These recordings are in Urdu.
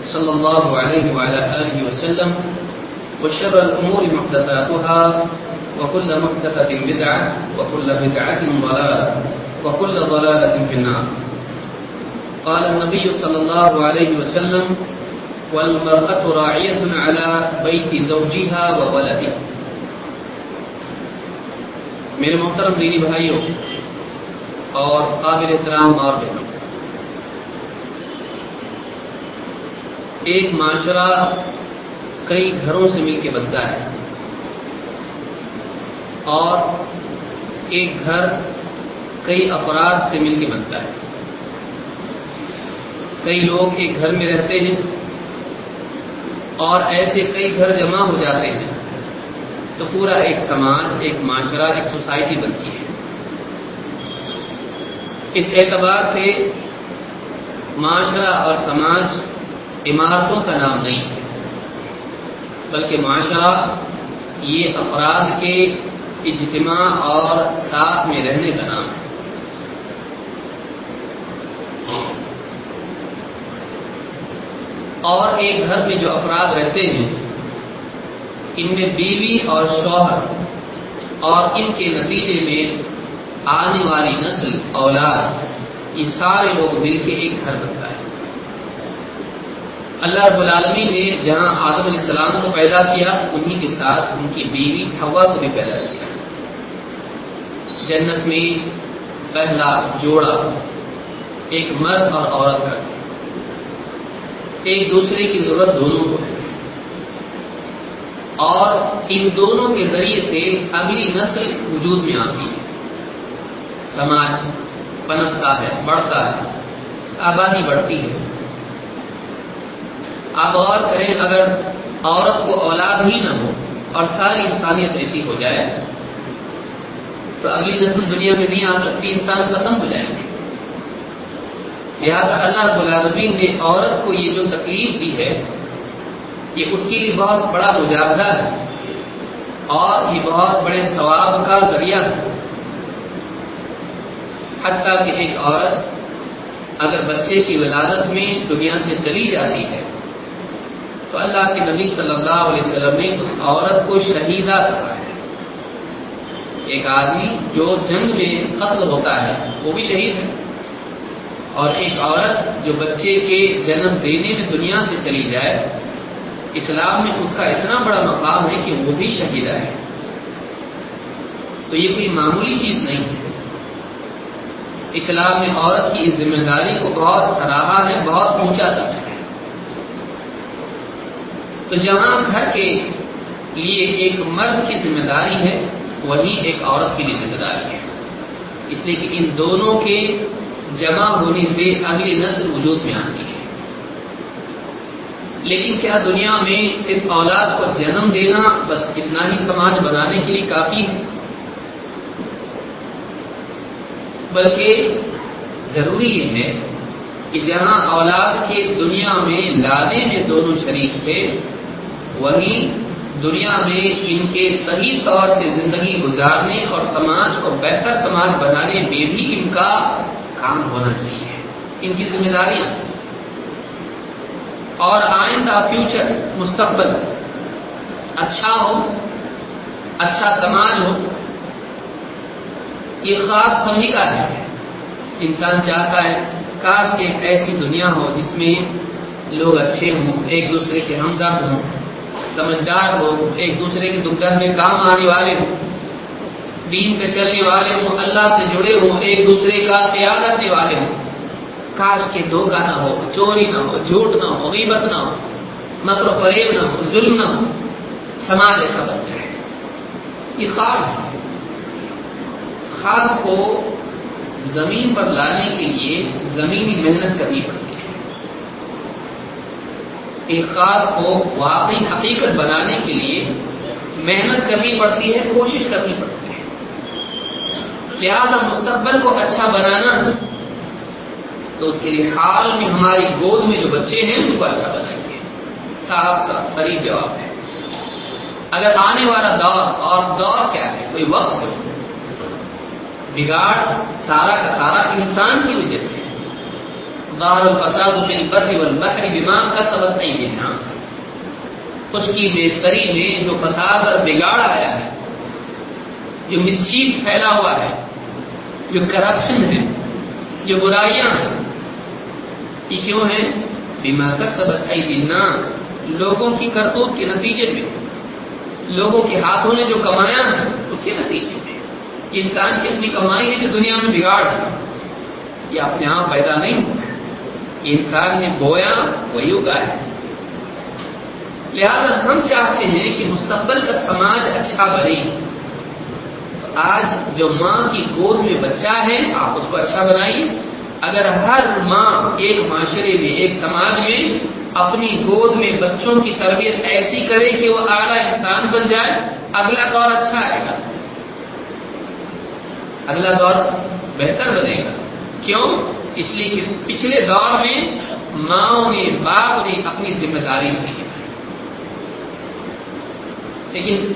صلى الله عليه وعلى آله وسلم وشر الأمور محدثاتها وكل محدثة بدعة وكل بدعة ضلالة وكل ضلالة في النار. قال النبي صلى الله عليه وسلم والمرأة راعية على بيت زوجها وولدها میرے محترم دینی بھائیوں اور قابل احترام اور بہنوں ایک معاشرہ کئی گھروں سے مل کے بنتا ہے اور ایک گھر کئی افراد سے مل کے بنتا ہے۔ کئی لوگ ایک گھر میں رہتے ہیں اور ایسے کئی گھر جمع ہو جاتے ہیں۔ تو پورا ایک سماج، ایک معاشرہ، ایک سوسائٹی بنتی ہے۔ اس اعتبار سے معاشرہ اور سماج عمارتوں کا نام نہیں ہے بلکہ معاشرہ یہ افراد کے اجتماع اور ساتھ میں رہنے کا نام ہے۔ اور ایک گھر میں جو افراد رہتے ہیں، ان میں بیوی اور شوہر، اور ان کے نتیجے میں آنے والی نسل، اولاد، یہ سارے لوگ مل کے ایک گھر بنتا ہے۔ اللہ رب العالمین نے جہاں آدم علیہ السلام کو پیدا کیا، انہی کے ساتھ ان کی بیوی ہوا کو بھی پیدا کیا۔ جنت میں پہلا جوڑا ایک مرد اور عورت کا۔ ایک دوسرے کی ضرورت دونوں کو ہے۔ اور ان دونوں کے ذریعے سے اگلی نسل وجود میں آتی ہے۔ سماج پنپتا ہے، بڑھتا ہے، آبادی بڑھتی ہے۔ آپ غور کریں اگر عورت کو اولاد ہی نہ ہو اور ساری انسانیت ایسی ہو جائے، تو اگلی نسل دنیا میں نہیں آ سکتی، انسان ختم ہو جائیں گے لہٰذا اللہ العالمین نے عورت کو یہ جو تکلیف دی ہے، یہ اس کے لیے بہت بڑا مجاہدہ ہے۔ اور یہ بہت بڑے ثواب کا ذریعہ ہے۔ حتیٰ کہ ایک عورت اگر بچے کی ولادت میں دنیا سے چلی جاتی ہے تو اللہ کے نبی صلی اللہ علیہ وسلم نے اس عورت کو شہیدہ کہا ہے۔ ایک آدمی جو جنگ میں قتل ہوتا ہے، وہ بھی شہید ہے۔ اور ایک عورت جو بچے کے جنم دینے میں دنیا سے چلی جائے، اسلام میں اس کا اتنا بڑا مقام ہے کہ وہ بھی شہیدہ ہے۔ تو یہ کوئی معمولی چیز نہیں۔ ہے اسلام میں عورت کی اس ذمہ داری کو بہت سراہا ہے، بہت اونچا سمجھا۔ ہے تو جہاں گھر کے لیے ایک مرد کی ذمہ داری ہے، وہی ایک عورت کی بھی ذمہ داری ہے۔ اس لیے کہ ان دونوں کے جمع ہونے سے اگلی نسل وجود میں آتی ہے۔ لیکن کیا دنیا میں صرف اولاد کو جنم دینا بس اتنا ہی سماج بنانے کے لیے کافی ہے؟ بلکہ ضروری یہ ہے کہ جہاں اولاد کے دنیا میں لانے میں دونوں شریک تھے وہیں دنیا میں ان کے صحیح طور سے زندگی گزارنے اور سماج کو بہتر سماج بنانے میں بھی ان کا کام ہونا چاہیے۔ ان کی ذمہ داریاں۔ اور آئندہ فیوچر مستقبل۔ اچھا ہو اچھا سماج ہو، یہ خواب سبھی کا ہے۔ انسان چاہتا ہے کاش کہ ایک ایسی دنیا ہو جس میں لوگ اچھے ہوں، ایک دوسرے کے ہمدرد ہوں۔ سمجھدار ہو، ایک دوسرے کے دکھ درد میں کام آنے والے ہوں، دین پہ چلنے والے ہوں، اللہ سے جڑے ہوں، ایک دوسرے کا خیال رکھنے والے ہوں۔ کاش کے دھوکہ نہ ہو، چوری نہ ہو، جھوٹ نہ ہو، غیبت نہ ہو، مکر و فریب نہ ہو، ظلم نہ ہو، سماج ایسا بن جائے۔ یہ خواب ہے۔ خواب کو زمین پر لانے کے لیے زمینی محنت کرنی پڑتی ہے۔ ایک خواب کو واقعی حقیقت بنانے کے لیے محنت کرنی پڑتی ہے، کوشش کرنی پڑتی ہے۔ لہذا مستقبل کو اچھا بنانا تو اس کے لیے حال میں ہماری گود میں جو بچے ہیں، ان کو اچھا بنائیے۔ صاف صاف سری جواب ہے۔ اگر آنے والا دور، اور دور کیا ہے؟ کوئی وقت ہے۔ بگاڑ سارا کا سارا انسان کی وجہ سے۔ ظاہر الفساد بالبر والبحر بما کسبت ایدی الناس. اس کی بہتری میں جو فساد اور بگاڑ آیا ہے، جو مسچیف پھیلا ہوا ہے، جو کرپشن ہے، جو برائیاں ہیں، یہ کیوں ہے بیما کا سبق الناس. لوگوں کی کرتوت کے نتیجے میں، لوگوں کے ہاتھوں نے جو کمایا ہے، اس کے نتیجے میں۔ انسان کی اپنی کمائی ہے جو دنیا میں بگاڑ ہے۔ یہ اپنے آپ پیدا نہیں ہوا ہے۔ انسان نے بویا وہی اگا ہے۔ لہذا ہم چاہتے ہیں کہ مستقبل کا سماج اچھا بنے۔ تو آج جو ماں کی گود میں بچہ ہے، آپ اس کو اچھا بنائیے۔ اگر ہر ماں ایک معاشرے میں، ایک سماج میں اپنی گود میں بچوں کی تربیت ایسی کرے کہ وہ اعلیٰ انسان بن جائے، اگلا دور اچھا آئے گا۔ اگلا دور بہتر بنے گا۔ کیوں؟ اس لیے کہ پچھلے دور میں ماں نے، باپ نے اپنی ذمہ داری سے لیکن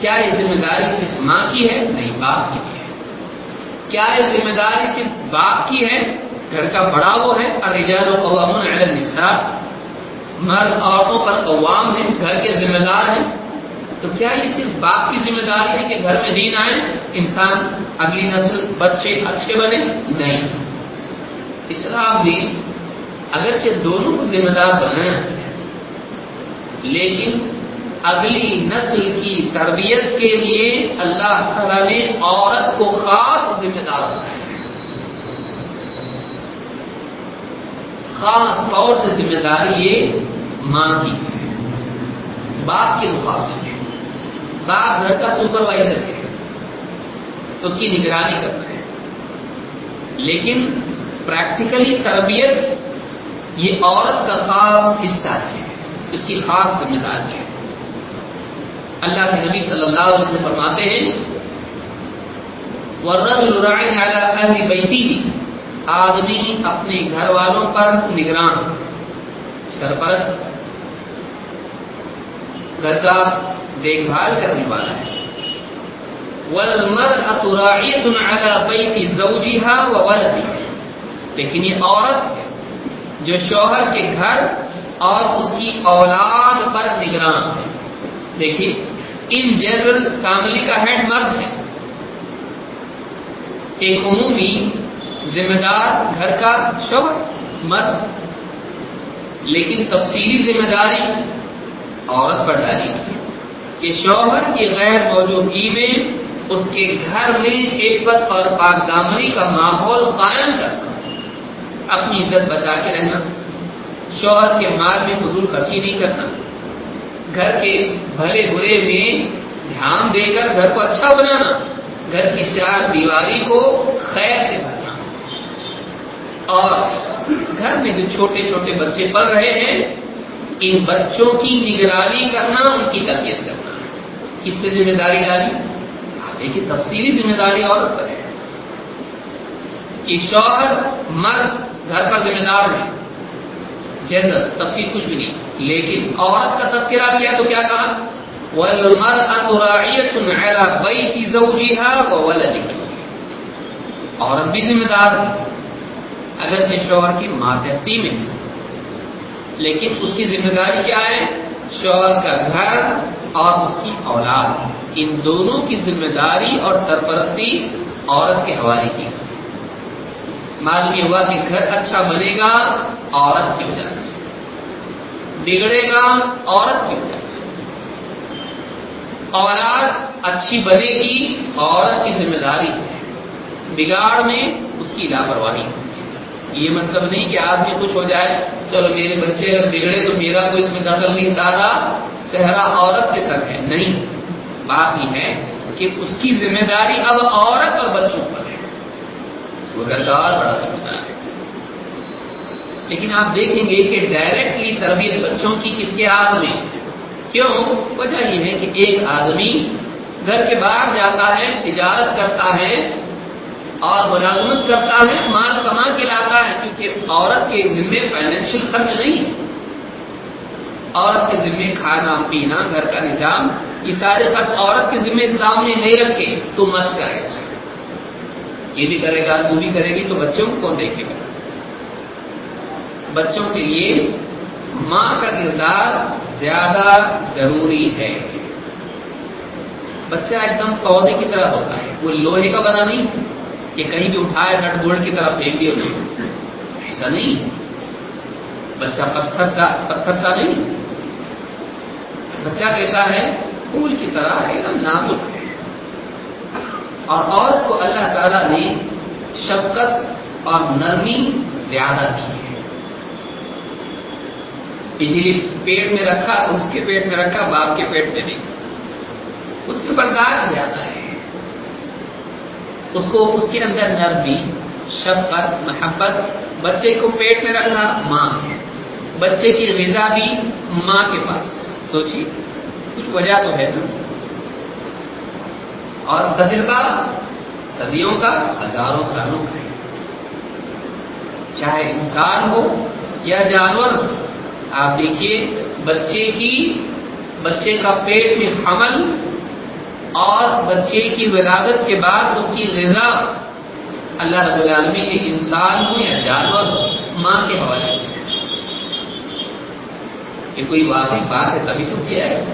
کیا یہ ذمہ داری صرف ماں کی ہے؟ نہیں، باپ کی بھی ہے۔ کیا یہ ذمہ داری صرف باپ کی ہے؟ گھر کا بڑا وہ ہے اور رجال و قوام النساء۔ مرد عورتوں پر قوام ہے، گھر کے ذمہ دار ہیں۔ تو کیا یہ صرف باپ کی ذمہ داری ہے کہ گھر میں دین آئے، انسان اگلی نسل بچے اچھے بنے؟ نہیں۔ اسلام نے اگرچہ دونوں کو ذمہ دار بنایا لیکن اگلی نسل کی تربیت کے لیے اللہ تعالی نے عورت کو خاص ذمہ دار بنایا خاص طور سے ذمہ داری یہ ماں کی ہے، باپ کے مقابلے میں۔ باپ گھر کا سپروائزر ہے تو اس کی نگرانی کرتا ہے۔ لیکن پریکٹیکلی تربیت یہ عورت کا خاص حصہ ہے، اس کی خاص ذمہ داری ہے۔ اللہ کے نبی صلی اللہ علیہ وسلم فرماتے ہیں ورد الرائن بیٹی آدمی اپنے گھر والوں پر نگران، سرپرست، گھر کا دیکھ بھال کرنے والا ہے۔ وَالْمَرْأَةُ رَاعِيَةٌ عَلَى بَيْتِ زَوْجِهَا وَوَلَدِهَا لیکن یہ عورت ہے جو شوہر کے گھر اور اس کی اولاد پر نگران ہے۔ دیکھیے، ان جنرل فیملی کا ہیڈ مرد ہے۔ ایک عمومی ذمہ دار گھر کا شوہر، مرد۔ لیکن تفصیلی ذمہ داری عورت پر ڈالی گئی۔ کہ شوہر کی غیر موجودگی میں اس کے گھر میں عفت اور پاک دامنی کا ماحول قائم کرنا اپنی عزت بچا کے رہنا، شوہر کے مال میں فضول خرچی نہیں کرنا، گھر کے بھلے برے میں دھیان دے کر گھر کو اچھا بنانا، گھر کی چار دیواری کو خیر سے بھرنا۔ اور گھر میں جو چھوٹے چھوٹے بچے پڑھ رہے ہیں، ان بچوں کی نگرانی کرنا، ان کی تربیت کرنا۔ کس پہ ذمہ داری ڈالی؟ دیکھیے تفصیلی ذمہ داری عورت پر ہے۔ کہ شوہر مرد گھر کا ذمہ دار ہے جنرل تفصیل کچھ بھی نہیں۔ لیکن عورت کا تذکرہ کیا تو کیا کہا؟ عورت بھی ذمہ دار ہے۔ اگرچہ شوہر کی ماتحتی میں لیکن اس کی ذمہ داری کیا ہے؟ شوہر کا گھر اور اس کی اولاد۔ ان دونوں کی ذمہ داری اور سرپرستی عورت کے حوالے کی۔ معلوم یہ ہوا کہ گھر اچھا بنے گا عورت کی وجہ سے۔ بگڑے گا عورت کی وجہ سے۔ اولاد اچھی بنے گی، عورت کی ذمہ داری ہے۔ بگاڑ میں اس کی لاپرواہی یہ مطلب نہیں کہ آدمی کچھ ہو جائے، چلو میرے بچے اگر بگڑے تو میرا کوئی اس میں دخل نہیں سارا صحرا عورت کے سر ہے۔ نہیں، بات یہ ہے کہ اس کی ذمہ داری اب عورت اور بچوں پر ہے۔ وہ گردار بڑا ذمہ دار ہے۔ لیکن آپ دیکھیں گے کہ ڈائریکٹلی تربیت بچوں کی کس کے ہاتھ میں؟ کیوں؟ وجہ یہ ہے کہ ایک آدمی گھر کے باہر جاتا ہے، تجارت کرتا ہے اور ملازمت کرتا ہے، مال کما کے لاتا ہے، کیونکہ عورت کے ذمے فائنینشیل خرچ نہیں۔ عورت کے ذمے کھانا، پینا، گھر کا نظام، یہ سارے خرچ عورت کے ذمے اسلام نے نہیں رکھے، تو مت کرے۔ ایسا یہ بھی کرے گا تو بھی کرے گی، تو بچوں کو کون دیکھے گا۔ بچوں کے لیے ماں کا کردار زیادہ ضروری ہے۔ بچہ ایک دم پودے کی طرح ہوتا ہے۔ وہ لوہے کا بنا نہیں، کہ کہیں بھی اٹھائے نٹ بورڈ کی طرح پھینک دیا ایسا نہیں۔ بچہ پتھر سا پتھر سا نہیں۔ بچہ کیسا ہے؟ پھول کی طرح، ایک دم نازک۔ اور عورت کو اللہ تعالی نے شفقت اور نرمی زیادہ کی ہے۔ اسی لیے پیٹ میں رکھا تو اس کے پیٹ میں رکھا، باپ کے پیٹ میں نہیں۔ اس میں برداشت زیادہ ہے۔ اس کو، اس کے اندر نرمی، شفقت، محبت، بچے کو پیٹ میں رکھنا ماں ہے۔ بچے کی غذا بھی ماں کے پاس۔ سوچیے، کچھ وجہ تو ہے نا؟ اور تجربہ صدیوں کا ہزاروں سالوں کا۔ ہے چاہے انسان ہو یا جانور، آپ دیکھیے، بچے کی، بچے کا پیٹ میں حمل اور بچے کی ولادت کے بعد اس کی غذا۔ اللہ رب العالمی نے انسان ہو یا جانور ہو، ماں کے حوالے یہ کوئی واقعی بات ہے، تبھی تو کیا ہے؟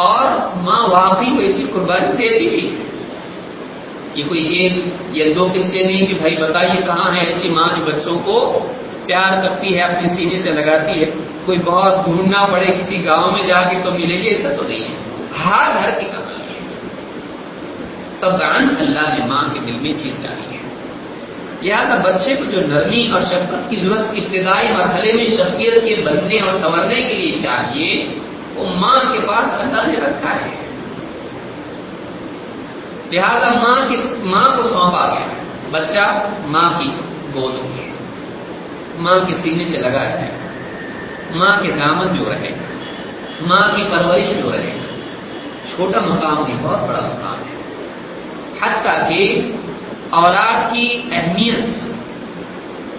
اور ماں واقعی ویسی قربانی دیتی بھی یہ کوئی ایک یا دو قصے نہیں کہ بھائی بتائیے کہاں ہے ایسی ماں جو بچوں کو پیار کرتی ہے، اپنے سینے سے لگاتی ہے۔ کوئی بہت ڈھونڈنا پڑے کسی گاؤں میں جا کے تو ملے گی، ایسا تو نہیں ہے۔ ہر گھر کی کہانی ہے۔ تب اللہ نے ماں کے دل میں چیز ڈالی ہے۔ لہٰذا بچے کو جو نرمی اور شفقت کی ضرورت، ابتدائی مرحلے میں شخصیت کے بننے اور سنورنے کے لیے چاہیے وہ ماں کے پاس اللہ نے رکھا ہے۔ لہذا ماں کی ماں کو سونپا گیا۔ بچہ ماں کی گود میں ماں کے سینے سے لگا ہے ماں کے دامن جو رہے۔ ماں کی پرورش جو رہے۔ چھوٹا مقام نہیں بہت بڑا مقام ہے۔ حتیٰ کہ اولاد کی اہمیت،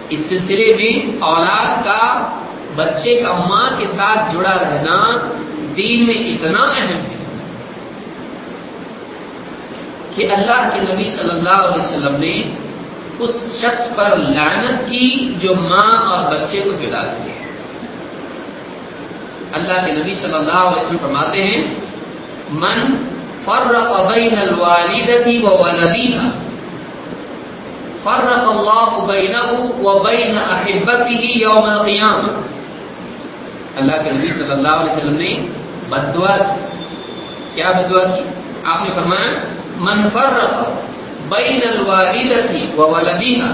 اس سلسلے میں اولاد کا بچے کا ماں کے ساتھ جڑا رہنا دین میں اتنا اہم ہے کہ اللہ کے نبی صلی اللہ علیہ وسلم نے اس شخص پر لعنت کی جو ماں اور بچے کو جدا کیا اللہ کے نبی صلی اللہ علیہ وسلم فرماتے ہیں، من فرق بین الوالدتی و ولدیها فرق اللہ بینه و بین احبته یوم القیامہ۔ اللہ کے نبی صلی اللہ علیہ وسلم نے بدعا کیا بدعا کی؟ آپ نے فرمایا، من فرق بین الوالدتی و ولدیها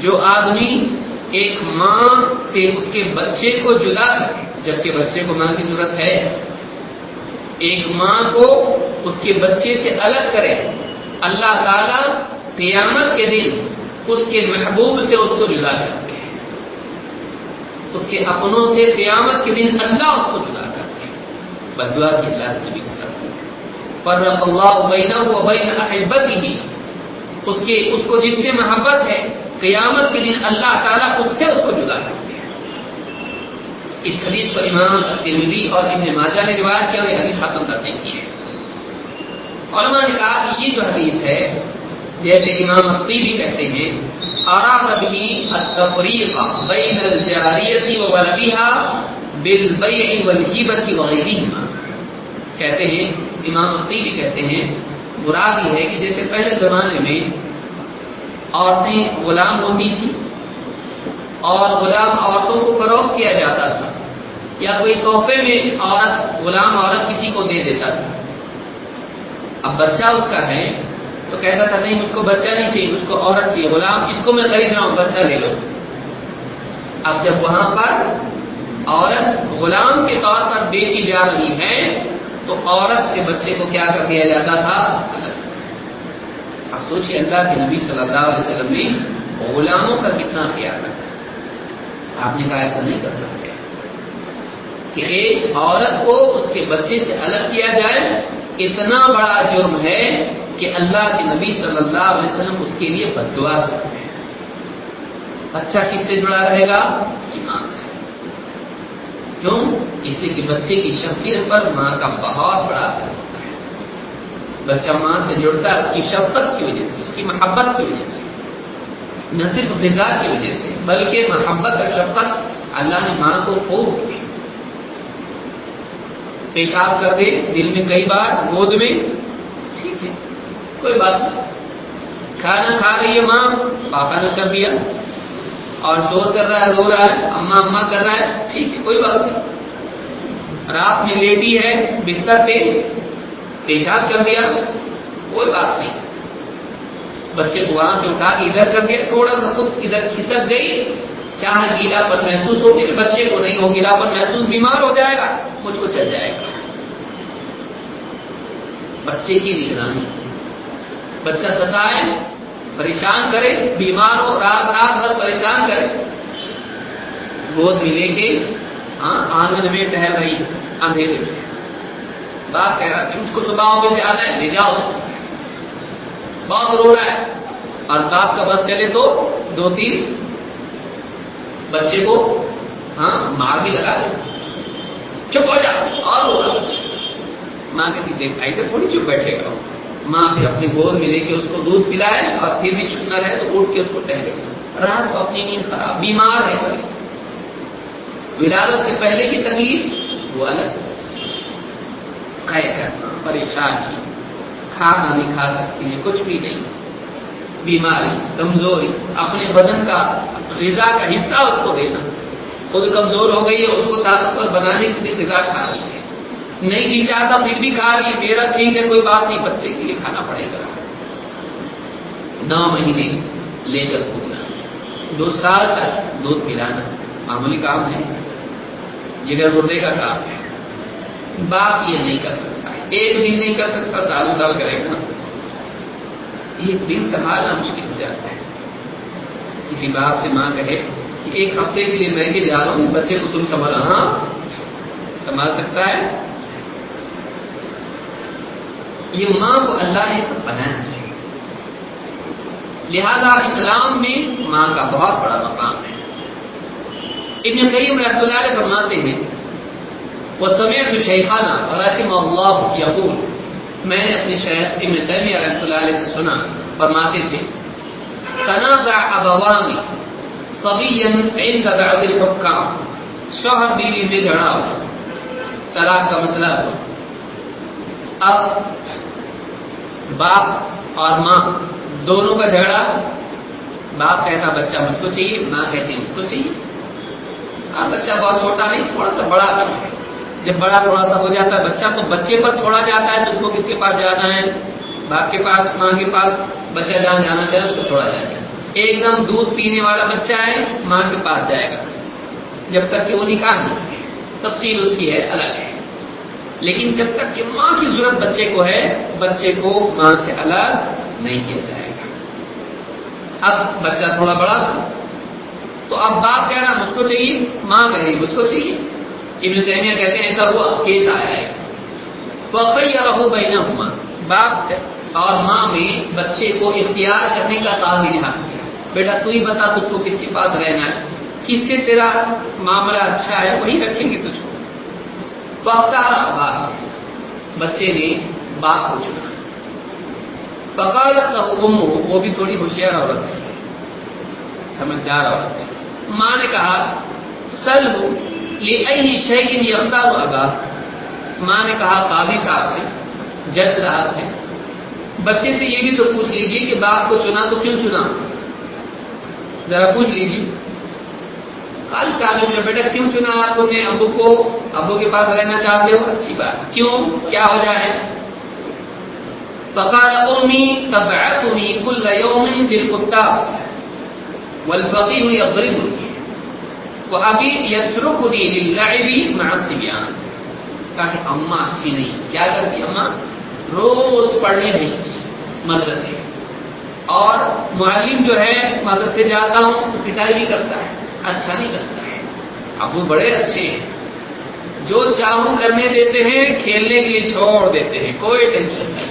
جو آدمی ایک ماں سے اس کے بچے کو جدا کرے، جبکہ بچے کو ماں کی ضرورت ہے، ایک ماں کو اس کے بچے سے الگ کرے، اللہ تعالی قیامت کے دن اس کے محبوب سے اس کو جدا کرتے ہیں۔ اس کے اپنوں سے قیامت کے دن اللہ اس کو جدا کرتے بدعا کی اللہ کے نبی صلی اللہ علیہ وسلم پر اللہ بینہ و بین احبتی ہی اس کے اس کو جس سے محبت ہے، قیامت کے دن اللہ تعالیٰ اس سے اس کو جدا کرتے ہیں۔ اس حدیث کو امام ترمیدی اور ابن ماجہ نے روایت کیا اور یہ حدیث حاصل کرنے کی ہے۔ علماء نے کہا کہ یہ جو حدیث ہے، جیسے امام الطیبی کہتے ہیں اراد به التفریق بین الجاریت و ولدها بالبیع والهبه وغیرهما کہتے ہیں، امام الطیبی کہتے ہیں، مراد یہ ہے کہ جیسے پہلے زمانے میں عورتیں غلام ہوتی تھیں اور غلام عورتوں کو فروخت کیا جاتا تھا۔ یا کوئی تحفے میں عورت، غلام عورت کسی کو دے دیتا تھا۔ اب بچہ اس کا ہے تو کہتا تھا، نہیں مجھ کو بچہ نہیں چاہیے مجھ کو عورت چاہیے، غلام اس کو میں خرید رہا ہوں، بچہ لے لو۔ اب جب وہاں پر عورت غلام کے طور پر بیچی جا رہی ہے تو عورت سے بچے کو کیا کر دیا جاتا تھا؟ اب سوچیے اللہ کے نبی صلی اللہ علیہ وسلم نے غلاموں کا کتنا خیال رکھا۔ آپ نے کہا ایسا نہیں کر سکتے۔ کہ ایک عورت کو اس کے بچے سے الگ کیا جائے، اتنا بڑا جرم ہے کہ اللہ کے نبی صلی اللہ علیہ وسلم اس کے لیے بدوا کرتے ہیں۔ بچہ کس سے جڑا رہے گا؟ اس کی ماں سے۔ کیوں؟ اس لیے کہ بچے کی شخصیت پر ماں کا بہت بڑا اثر ہوتا ہے۔ بچہ ماں سے جڑتا ہے، اس کی شفقت کی وجہ سے، اس کی محبت کی وجہ سے۔ نہ صرف غذا کی وجہ سے، بلکہ محبت اور شفقت اللہ نے ماں کو خوب کی پیشاب کر دے دل میں کئی بار، گود میں۔ ٹھیک ہے، کوئی بات نہیں۔ کھانا کھا رہی ہے ماں، پاپا نے کر دیا۔ اور شور کر رہا ہے، رو رہا ہے اما اما کر رہا ہے، ٹھیک ہے، کوئی بات نہیں۔ رات میں لیٹی ہے، بستر پہ پیشاب کر دیا، کوئی بات نہیں۔ بچے کو وہاں سے اٹھا کے ادھر کر دیا، تھوڑا سا خود ادھر کھسک گئی چاہے گیلا پر محسوس ہو میرے بچے کو نہیں ہو گیلا پر محسوس بیمار ہو جائے گا، مجھ کو چل جائے گا۔ بچے کی نگرانی۔ بچہ ستائے پریشان کرے، بیمار ہو، رات رات بھر پریشان کرے۔ گود میں لے کے ہاں آنگن میں ٹہل رہی ہے، اندھیرے میں۔ بات کہہ رہا کہ مجھ کو صبح میں زیادہ ہے، لے جاؤ۔ بہت رو رہا ہے۔ اور باپ کا بس چلے تو دو تین بچے کو ہاں مار بھی لگا دے۔ چپ ہو جا، اور رو رہا بچے ماں کہتی، دیکھ، ایسے تھوڑی چپ بیٹھے گا۔ ماں پھر اپنے گود میں لے کے اس کو دودھ پلائے اور پھر بھی چپ نہ رہے تو اٹھ کے اس کو ٹہرے۔ رات کو اپنی نیند خراب، بیمار ہے کبھی ولادت سے پہلے کی تکلیف، وہ الگ۔ قید کرنا پریشانی کھانا نہیں کھا سکتی ہے کچھ بھی نہیں۔ بیماری کمزوری اپنے بدن کا غذا کا حصہ اس کو دینا۔ خود کمزور ہو گئی ہے، اس کو طاقتور بنانے کے لیے غذا کھا رہی ہے۔ نہیں جی چاہتا پھر بھی کھا رہی، میرا ٹھیک ہے، کوئی بات نہیں، بچے کے لیے کھانا پڑے گا۔ نو مہینے لے کر گھومنا دو سال تک دودھ پلانا، معمولی کام ہے۔ جگر گردے کا کام ہے۔ باپ یہ نہیں کر سکتا۔ ایک دن نہیں کر سکتا، سالوں سال کرے گا۔ ایک دن سنبھالنا مشکل ہو جاتا ہے۔ کسی باپ سے ماں کہے کہ ایک ہفتے کے لیے میں کے جا رہا ہوں، بچے کو تم سنبھال ہاں سنبھال سکتا ہے۔ یہ ماں کو اللہ نے سب بنایا۔ ہے لہذا اسلام میں ماں کا بہت بڑا مقام ہے۔ ابن قیم رحمۃ اللہ علیہ فرماتے ہیں، وہ سمیت شیخانہ رحم اللہ یقول میں نے اپنے شیخ ابن تیمیہ رحمۃ اللہ علیہ سے سنا، فرماتے تھے، تنازع ابوامی سبی عند بعض الحکام، شوہر بیوی میں جھگڑا ہو، طلاق کا مسئلہ ہو۔ اب باپ اور ماں دونوں کا جھگڑا، باپ کہتا بچہ مجھ کو چاہیے، ماں کہتی مجھ کو چاہیے۔ اور بچہ بہت چھوٹا نہیں، تھوڑا سا بڑا جب بڑا تھوڑا سا ہو جاتا ہے، بچہ تو بچے پر چھوڑا جاتا ہے، تو اس کو کس کے پاس جانا ہے؟ باپ کے پاس، ماں کے پاس۔ بچہ جہاں جانا چاہے، اس کو چھوڑا جائے گا ایک دم دودھ پینے والا بچہ ہے، ماں کے پاس جائے گا۔ جب تک کہ وہ نکاح نہیں، تفصیل اس کی ہے، الگ ہے۔ لیکن جب تک کہ ماں کی ضرورت بچے کو ہے، بچے کو ماں سے الگ نہیں کیا جائے گا۔ اب بچہ تھوڑا بڑا تھا، تو اب باپ کہہ رہا مجھ کو چاہیے، ماں کہہ رہی مجھ کو چاہیے۔ ابن تیمیہ کہتے ہیں، ایسا ہوا، کیس آیا ہے۔ وقی یا رہو بہنا ہوا باپ اور ماں میں بچے کو اختیار کرنے کا تعلق کیا بیٹا، تو ہی بتا، تجھ کو کس کے پاس رہنا ہے؟ کس سے تیرا معاملہ اچھا ہے؟ وہی رکھیں گے تجھ کو۔ پختارا باپ بچے نے باپ کو چنا پکالت ام وہ بھی تھوڑی ہوشیار عورت تھی۔ سمجھدار عورت تھی۔ ماں نے کہا سل یہ شہین یقتا ہوا باپ ماں نے کہا، قاضی صاحب سے، جج صاحب سے۔ بچے سے یہ بھی تو پوچھ لیجیے کہ باپ کو چنا تو کیوں چنا؟ ذرا پوچھ لیجیے قاضی صاحب نے بیٹا کیوں چنا تم نے ابو کو؟ ابو کے پاس رہنا چاہتے ہو؟ اچھی بات۔ کیوں؟ کیا وجہ ہے فقال امي تبعثني كل يوم بالكتاب والفقيه يضربني وابي يتركني للعب مع الصبيان کہا کہ اماں اچھی نہیں۔ کیا کرتی اماں؟ روز پڑھنے بھیجتی مدرسے۔ اور معلم جو ہے، مدرسے جاتا ہوں تو پٹائی بھی کرتا ہے۔ اچھا نہیں کرتا ہے۔ ابو بڑے اچھے ہیں۔ جو چاہوں کرنے دیتے ہیں، کھیلنے کے لیے چھوڑ دیتے ہیں۔ کوئی ٹینشن نہیں۔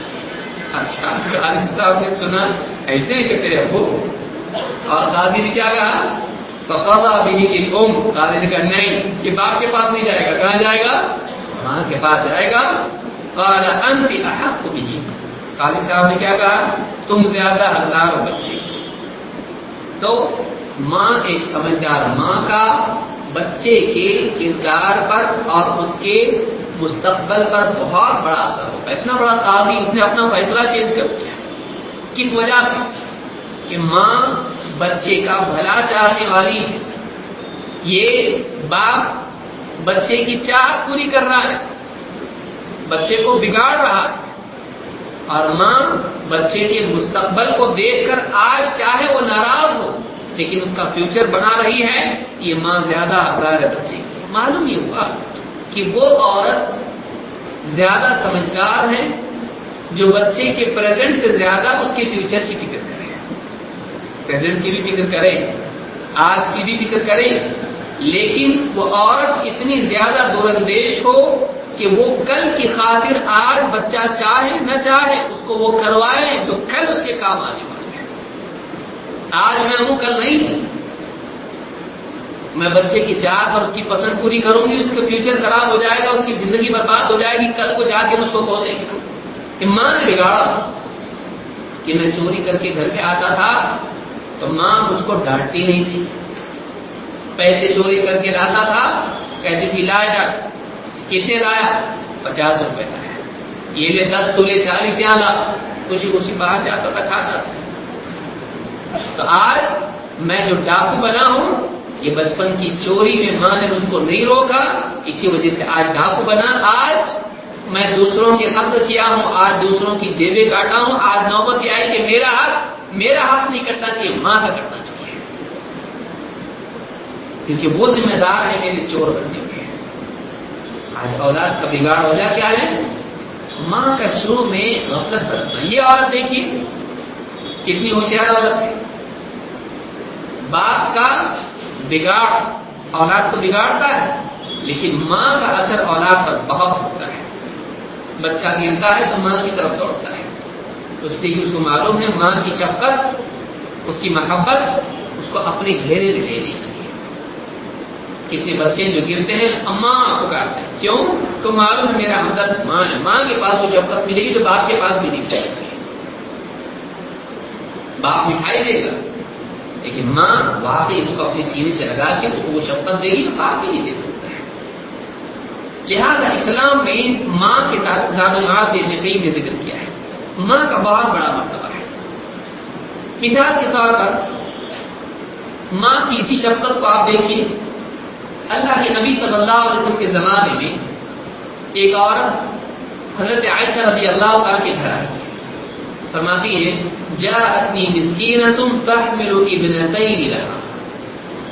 اچھا قاضی صاحب نے سنا۔ ایسے ہی کہتے ابو۔ اور قاضی نے کیا کہا؟ پکا بھی اوم قاضی نے کہا، نہیں کہ باپ کے پاس نہیں جائے گا۔ کہاں جائے گا؟ ماں کے پاس جائے گا۔ قال انت احق بھی قاضی صاحب نے کیا کہا؟ تم زیادہ حقدار ہو بچے۔ تو ماں ایک سمجھدار ماں کا بچے کے کردار پر اور اس کے مستقبل پر بہت بڑا اثر ہوگا اتنا بڑا قاضی اس نے اپنا فیصلہ چینج کر دیا۔ کس وجہ سے؟ کہ ماں بچے کا بھلا چاہنے والی ہے۔ یہ باپ بچے کی چاہ پوری کر رہا ہے۔ بچے کو بگاڑ رہا ہے۔ اور ماں بچے کے مستقبل کو دیکھ کر آج چاہے وہ ناراض ہو۔ لیکن اس کا فیوچر بنا رہی ہے، یہ ماں زیادہ حقدار ہے بچے کی۔ معلوم یہ ہوا کہ وہ عورت زیادہ سمجھدار ہے، جو بچے کے پریزنٹ سے زیادہ اس کے فیوچر کی فکر کرے۔ پریزنٹ کی بھی فکر کرے، آج کی بھی فکر کرے، لیکن وہ عورت اتنی زیادہ دور اندیش ہو کہ وہ کل کی خاطر آج بچہ چاہے، نہ چاہے، اس کو وہ کروائے جو کل اس کے کام آنے والے۔ ہیں آج میں ہوں، کل نہیں۔ ہوں میں بچے کی چاہت اور اس کی پسند پوری کروں گی، اس کا فیوچر خراب ہو جائے گا، اس کی زندگی برباد ہو جائے گی، کل کو جا کے مجھ کو پہنچے گی۔ کہ ماں نے بگاڑا۔ کہ میں چوری کر کے گھر پہ آتا تھا، تو ماں مجھ کو ڈانٹتی نہیں تھی۔ پیسے چوری کر کے لاتا تھا، کہتی تھی، لائے ڈانٹ کتنے لایا؟ پچاس روپے۔ لایا یہ لے دس، تو لے چالیس، یہاں لا۔ خوشی خوشی باہر جاتا تھا، کھاتا تھا۔ تو آج میں جو ڈاکو بنا ہوں، یہ بچپن کی چوری میں ماں نے مجھ کو نہیں روکا، اسی وجہ سے آج ڈاکو بنا۔ آج میں دوسروں کے قتل کیا ہوں، آج دوسروں کی جیبیں کاٹا ہوں، آج نوبت یہ آئی کہ میرا ہاتھ میرا ہاتھ نہیں کرنا چاہیے، ماں کا کرنا چاہیے۔ کیونکہ وہ ذمہ دار ہے، میرے چور بننے کے آج اولاد کا بگاڑ وجہ کیا ہے؟ ماں کا شروع میں غفلت برتنا یہ عورت دیکھیے کتنی ہوشیار عورت ہے باپ کا بگاڑ اولاد کو بگاڑتا ہے، لیکن ماں کا اثر اولاد پر بہت ہوتا ہے۔ بچہ گرتا ہے تو ماں کی طرف دوڑتا ہے۔ اس لیے اس کو معلوم ہے ماں کی شفقت، اس کی محبت، اس کو اپنے گھیرے میں لے دیتی ہے کتنے بچے جو گرتے ہیں، اماں پکارتے ہیں۔ کیوں؟ تو معلوم ہے میرا ہمدرد ماں ہے۔ ماں کے پاس وہ شفقت ملے گی تو باپ کے پاس بھی نہیں۔ ملے گی باپ مٹھائی دے گا۔ لیکن ماں واقعی اس کو اپنے سینے سے لگا کے اس کو وہ شفقت دے گی، باپ بھی نہیں دے سکتا۔ ہے لہذا اسلام میں ماں کے تعلقات دینے کئی میں ذکر کیا ہے۔ ماں کا بہت بڑا مرتبہ ہے۔ مثال کے طور پر ماں کی اسی شفقت کو آپ دیکھیے۔ اللہ کے نبی صلی اللہ علیہ وسلم کے زمانے میں ایک عورت حضرت عائشہ رضی اللہ تعالیٰ کے گھر آئی۔ فرماتی ہے جا اتنی مسکین تم تحمل ابنتین لها۔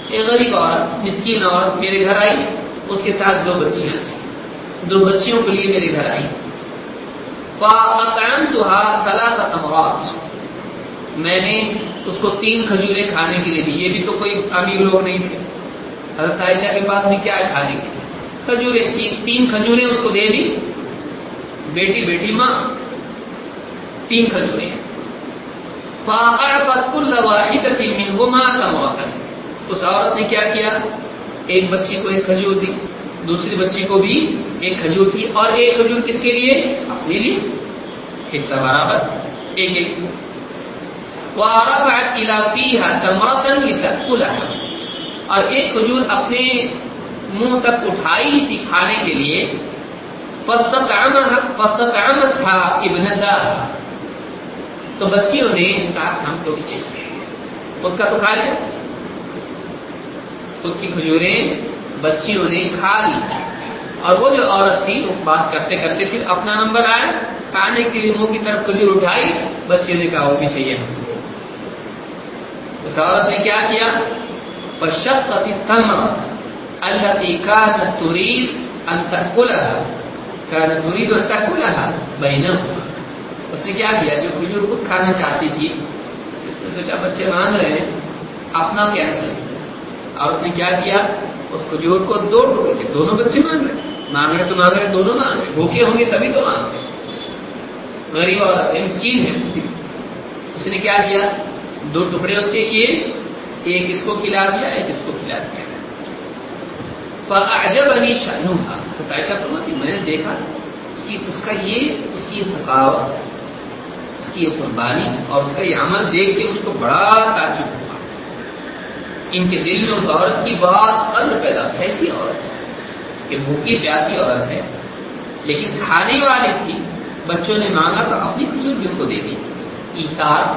ایک غریب عورت، مسکین عورت میرے گھر آئی، اس کے ساتھ دو بچیاں تھیں۔ دو بچیوں کے لیے میرے گھر آئی۔ فاطعمتها ثلاث تمرات۔ میں نے اس کو تین کھجورے کھانے کے لیے دی۔ یہ بھی تو کوئی امیر لوگ نہیں تھے۔ حضرت عائشہ کے پاس بھی کیا ہے کھانے کے لیے؟ کھجورے تین کھجورے اس کو دے دی۔ بیٹی بیٹی ماں تین کھجورے فاعطت كل واحدة منهما تمرة اس عورت نے کیا کیا؟ ایک بچی کو ایک کھجور دی دوسری بچی کو بھی ایک کھجور دی۔ اور ایک کھجور کس کے لیے؟ اپنے لیے۔ حصہ برابر۔ ایک ایک۔ ورفعت الى فيها تمرة لتأكلها۔ اور ایک کھجور اپنے منہ تک اٹھائی تھی کھانے کے لیے۔ فاستطعمتها ابنتها۔ تو بچیوں نے کہا ہم کو بھی چاہیے خود کا تو کھا لیا۔ خود کی کھجوریں بچیوں نے کھا لی۔ اور وہ جو عورت تھی، وہ بات کرتے کرتے پھر اپنا نمبر آیا۔ کھانے کے لیے منہ کی طرف کھجور اٹھائی۔ بچیوں نے کہا، وہ بھی چاہیے ہم کو۔ اس عورت نے کیا کیا؟ فشقت التمرة التي كانت تريد أن كانت تريد أن تأكلها بينهما۔ اس نے کیا کیا؟ جو کھجور خود کھانا چاہتی تھی، اس نے سوچا بچے مانگ رہے ہیں، اپنا کینسل اور اس نے کیا کیا؟ اس کھجور کو دو ٹکڑے تھے دونوں بچے مانگ رہے مانگ رہے تو مانگ رہے دونوں مانگ رہے بھوکے ہوں گے تبھی تو مانگ رہے غریب عورت ہے، مسکین ہے۔ اس نے کیا کیا؟ دو ٹکڑے اس کے کیے، ایک اس کو کھلا دیا، ایک اس کو کھلا دیا۔ عجب علی شانو ستائشہ فرماتی میں نے دیکھا، اس کی، اس کا یہ، اس کی یہ ثقافت اس کی یہ قربانی اور اس کا یہ عمل دیکھ کے اس کو بڑا تعجب ہوا۔ ان کے دل میں اس عورت کی بہت قدر پیدا کیسی عورت ہے کہ بھوکی پیاسی عورت ہے، لیکن کھانے والی تھی۔ بچوں نے مانگا تو اپنی کچھ بھی ان کو دے دی۔ ایثار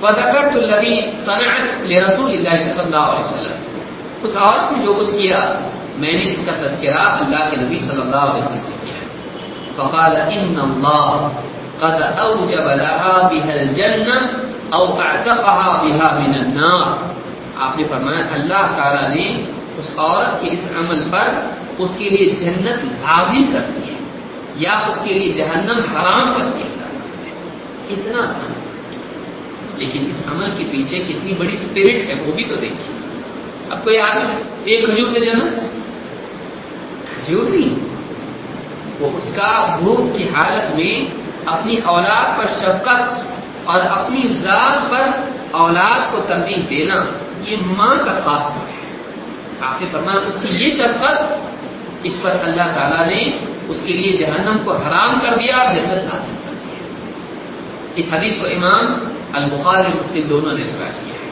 فذكرت الذي صنعت لرسول الله صلی اللہ علیہ وسلم اس عورت نے جو کچھ کیا، میں نے اس کا تذکرہ اللہ کے نبی صلی اللہ علیہ وسلم سے کیا۔ فقال، ان الله قد اوجب لها بها الجنه او اعتقها بها من النار. آپ نے فرمایا اللہ تعالی نے اس عورت کے اس عمل پر اس کے لیے جنت لازم کر دی ہے، یا اس کے لیے جہنم حرام کر دیا اتنا آسان لیکن اس عمل کے پیچھے کتنی بڑی اسپرٹ ہے، وہ بھی تو دیکھیے۔ اب کوئی آدمی ایک کھجور سے جنت؟ کھجور نہیں۔ وہ اس کا بھوک کی حالت میں اپنی اولاد پر شفقت اور اپنی ذات پر اولاد کو ترجیح دینا، یہ ماں کا خاص ہے۔ آپ نے فرمایا اس کی یہ شفقت اس پر اللہ تعالیٰ نے اس کے لیے جہنم کو حرام کر دیا اور جنت حاصل کر دیا اس حدیث کو امام البخاری مسلم دونوں نے لگا کیا ہے۔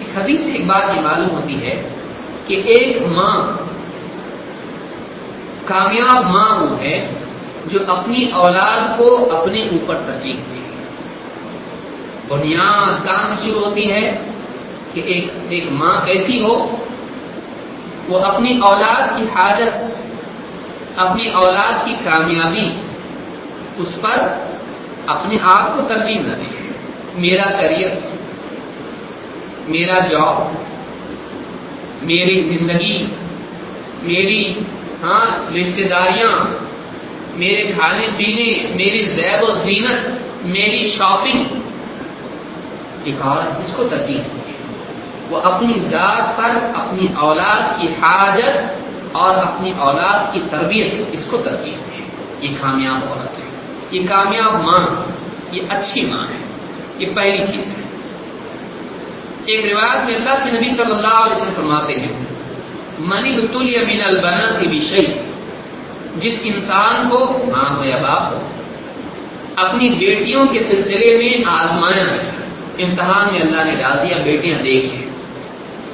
اس حدیث سے ایک بات یہ معلوم ہوتی ہے کہ ایک ماں، کامیاب ماں وہ ہے جو اپنی اولاد کو اپنے اوپر ترجیح دے۔ بنیاد کہاں سے شروع ہوتی ہے کہ ایک ایک ماں کیسی ہو، وہ اپنی اولاد کی حاجت، اپنی اولاد کی کامیابی، اس پر اپنے آپ کو ترجیح نہ دے۔ میرا کریئر، میرا جاب، میری زندگی، میری ہاں رشتے داریاں میرے کھانے پینے، میری زیب و زینت، میری شاپنگ ایک عورت اس کو ترجیح وہ اپنی ذات پر اپنی اولاد کی حاجت اور اپنی اولاد کی تربیت اس کو ترجیح دے یہ کامیاب عورت ہے۔ یہ کامیاب ماں یہ اچھی ماں ہے۔ یہ پہلی چیز ہے۔ ایک روایت میں اللہ کے نبی صلی اللہ علیہ وسلم فرماتے ہیں منی بتول من البنا کی بھی جس انسان کو، ماں ہو یا باپ ہو، اپنی بیٹیوں کے سلسلے میں آزمایا ہے۔ امتحان میں اللہ نے ڈال دیا، بیٹیاں دیکھیں۔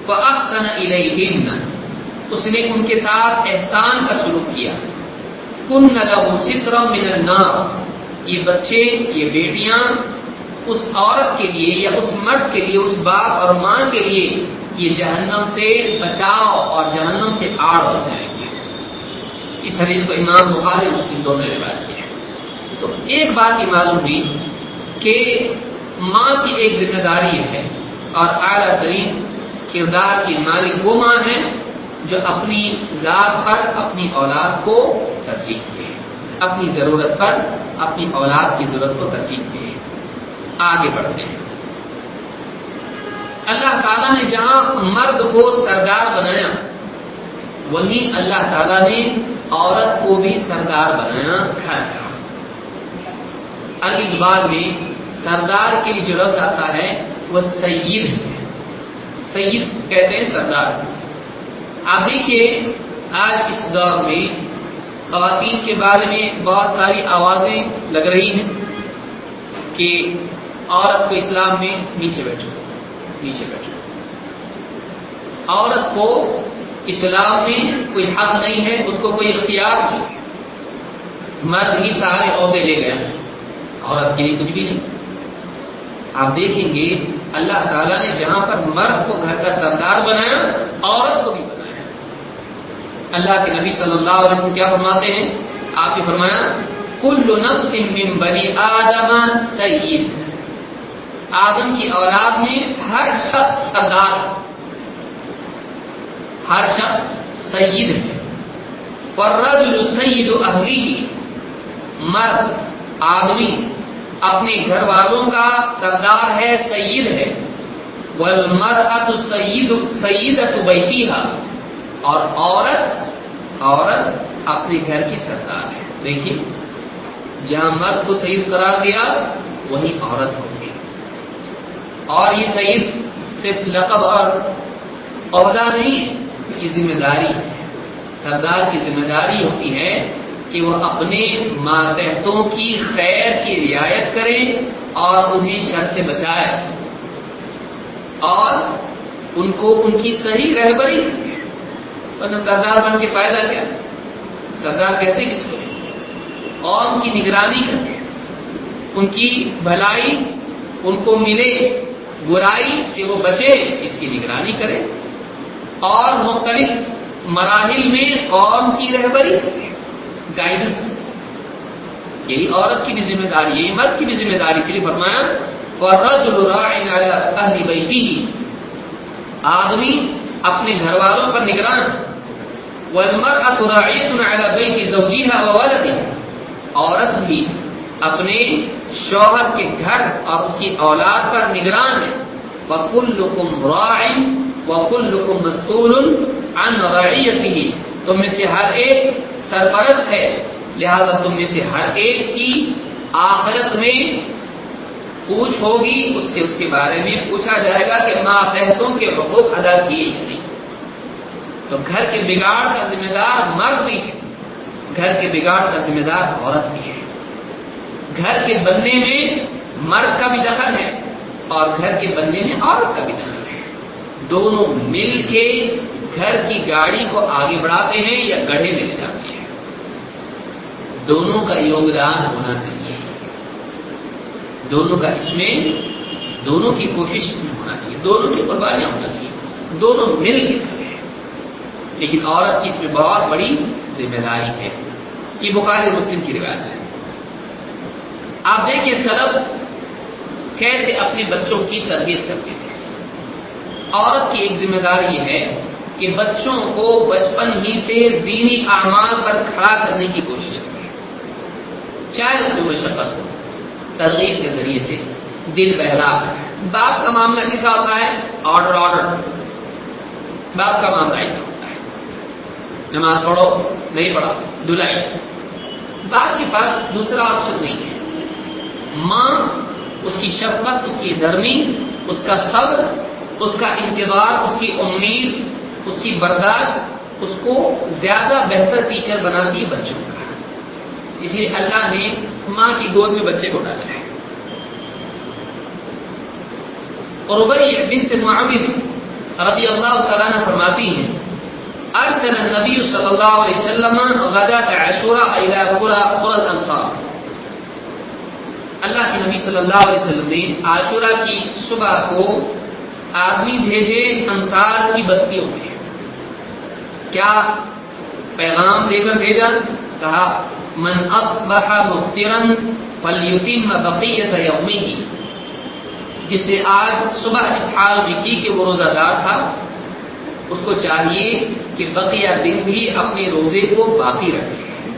فَأَحْسَنَ إِلَيْهِنَّ۔ اس نے ان کے ساتھ احسان کا سلوک کیا۔ کن لَهُ سِتْرًا مِنَ النَّارِ۔ یہ بچے، یہ بیٹیاں اس عورت کے لیے یا اس مرد کے لیے، اس باپ اور ماں کے لیے یہ جہنم سے بچاؤ اور جہنم سے آڑ ہو جائیں اس حدیث کو امام بخاری مسلم دونوں نے بات کیا تو ایک بات یہ معلوم ہوئی کہ ماں کی ایک ذمہ داری ہے اور اعلیٰ ترین کردار کی مالک وہ ماں ہے جو اپنی ذات پر اپنی اولاد کو ترجیح دے اپنی ضرورت پر اپنی اولاد کی ضرورت کو ترجیح دے آگے بڑھتے ہیں۔ اللہ تعالیٰ نے جہاں مرد کو سردار بنایا وہیں اللہ تعالیٰ نے عورت کو بھی سردار بنایا گھر کا۔ عربی زبان میں سردار کے لیے جو لفظ آتا ہے وہ سید ہے۔ سید کہتے ہیں سردار۔ آپ دیکھیے، آج اس دور میں خواتین کے بارے میں بہت ساری آوازیں لگ رہی ہیں کہ عورت کو اسلام میں نیچے بیٹھو نیچے بیٹھو۔ عورت کو اسلام میں کوئی حق نہیں ہے، اس کو کوئی اختیار نہیں۔ مرد ہی سارے عہدے لے گئے۔ عورت کے لیے کچھ بھی نہیں۔ آپ دیکھیں گے، اللہ تعالیٰ نے جہاں پر مرد کو گھر کا سردار بنایا، عورت کو بھی بنایا۔ اللہ کے نبی صلی اللہ علیہ وسلم کیا فرماتے ہیں؟ آپ نے فرمایا، کل نفس من بنی آدم سید۔ آدم کی اولاد میں ہر شخص سردار ہر شخص سید ہے۔ فرد سید اہلی مرد، آدمی، اپنے گھر والوں کا سردار ہے، سید ہے۔ والمرأة سید سیدت بیتیہا۔ اور عورت عورت اپنے گھر کی سردار ہے۔ دیکھیے، جہاں مرد کو سعید قرار دیا، وہی عورت ہوگی اور یہ سعید صرف لقب اور عہدہ نہیں ہے یہ ذمہ داری، سردار کی ذمہ داری ہوتی ہے کہ وہ اپنے ماتحتوں کی خیر کی رعایت کرے اور انہیں شر سے بچائے اور ان کو ان کی صحیح رہبری ورنہ سردار بن کے فائدہ کیا؟ سردار کہتے کس کو؟ قوم کی نگرانی کرے ان کی بھلائی، ان کو ملے، برائی سے وہ بچے، اس کی نگرانی کرے۔ اور مختلف مراحل میں قوم کی رہبری گائیڈنس یہی عورت کی بھی ذمہ داری، یہی مرد کی بھی ذمہ داری صرف فرمایا بیتی آدمی اپنے گھر والوں پر نگران عورت بھی اپنے شوہر کے گھر اور اس کی اولاد پر نگران ہے. وکل رائن وکل مسکول ان رعیتی تم میں سے ہر ایک سرپرست ہے۔ لہذا تم میں سے ہر ایک کی آخرت میں پوچھ ہوگی۔ اس سے اس کے بارے میں پوچھا جائے گا کہ ماتحتوں کے حقوق ادا کیے یا نہیں۔ تو گھر کے بگاڑ کا ذمہ دار مرد بھی ہے۔ گھر کے بگاڑ کا ذمہ دار عورت بھی ہے۔ گھر کے بننے میں مرد کا بھی دخل ہے۔ اور گھر کے بننے میں عورت کا بھی دخل ہے۔ دونوں مل کے گھر کی گاڑی کو آگے بڑھاتے ہیں یا گڑھے میں لے جاتے ہیں۔ دونوں کا یوگدان ہونا چاہیے۔ دونوں کا اس میں دونوں کی کوشش اس میں ہونا چاہیے۔ دونوں کی قربانیاں ہونا چاہیے۔ دونوں مل کے کریں لیکن عورت کی اس میں بہت بڑی ذمہ داری ہے۔ یہ بخاری مسلم کی روایت ہے آپ دیکھیں سلب کیسے اپنے بچوں کی تربیت کرتے تھے۔ عورت کی ایک ذمہ داری یہ ہے کہ بچوں کو بچپن ہی سے دینی اعمال پر کھڑا کرنے کی کوشش کرے چاہے اس میں مشقت ہو، ترغیب کے ذریعے سے دل بہلا باپ کا معاملہ کیسا ہوتا ہے؟ آرڈر آرڈر باپ کا معاملہ ایسا ہوتا ہے۔ نماز پڑھو، نہیں پڑھا دلائی باپ کے پاس دوسرا آپشن نہیں ہے۔ ماں اس کی شفقت، اس کی نرمی، اس کا صبر، اس کا انتظار، اس کی امید، اس کی برداشت، اس کو زیادہ بہتر ٹیچر بناتی ہے بچوں کا اسی لیے اللہ نے ماں کی گود میں بچے کو ڈالا ہے۔ اور ابئی بنت معاون رضی اللہ تعالیٰ نے فرماتی ہیں، ارسل النبی صلی اللہ علیہ وسلم غدات عاشورا الى قرى قرى الانصار۔ اللہ کے نبی صلی اللہ علیہ وسلم نے عاشورہ کی صبح کو آدمی بھیجے انصار کی بستیوں میں۔ کیا پیغام دے کر بھیجا؟ کہا، من اصبح مفترا فلیتم بقیت یومه جس نے آج صبح اس حال میں کی کہ وہ روزہ دار تھا، اس کو چاہیے کہ بقیہ دن بھی اپنے روزے کو باقی رکھے۔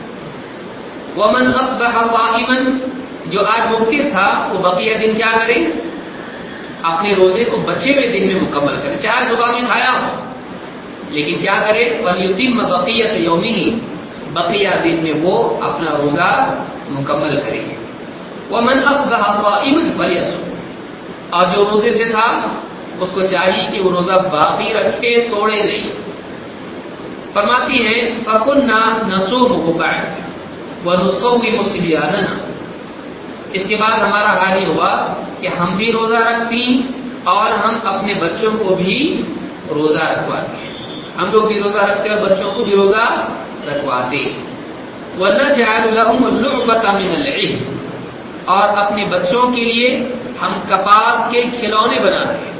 ومن اصبح صائما جو آج مفتر تھا، وہ بقیہ دن کیا کرے اپنے روزے کو بچے ہوئے دن میں مکمل کرے چاہے صبح میں کھایا۔ ہو لیکن کیا کرے فلیتم بقیت یومی بقیہ دن میں وہ اپنا روزہ مکمل کرے وہ من اصبح قائما فلیصم اور جو روزے سے تھا، اس کو چاہیے کہ وہ روزہ باقی رکھے، توڑے نہیں۔ فرماتی ہے فکن نہ نسو وہ نسو کی مسلم اس کے بعد ہمارا حال یہ ہوا کہ ہم بھی روزہ رکھتی اور ہم اپنے بچوں کو بھی روزہ رکھواتے ہم لوگ بھی روزہ رکھتے اور بچوں کو بھی روزہ رکھواتے۔ ورنہ من العلم۔ اور اپنے بچوں کے لیے ہم کپاس کے کھلونے بناتے ہیں۔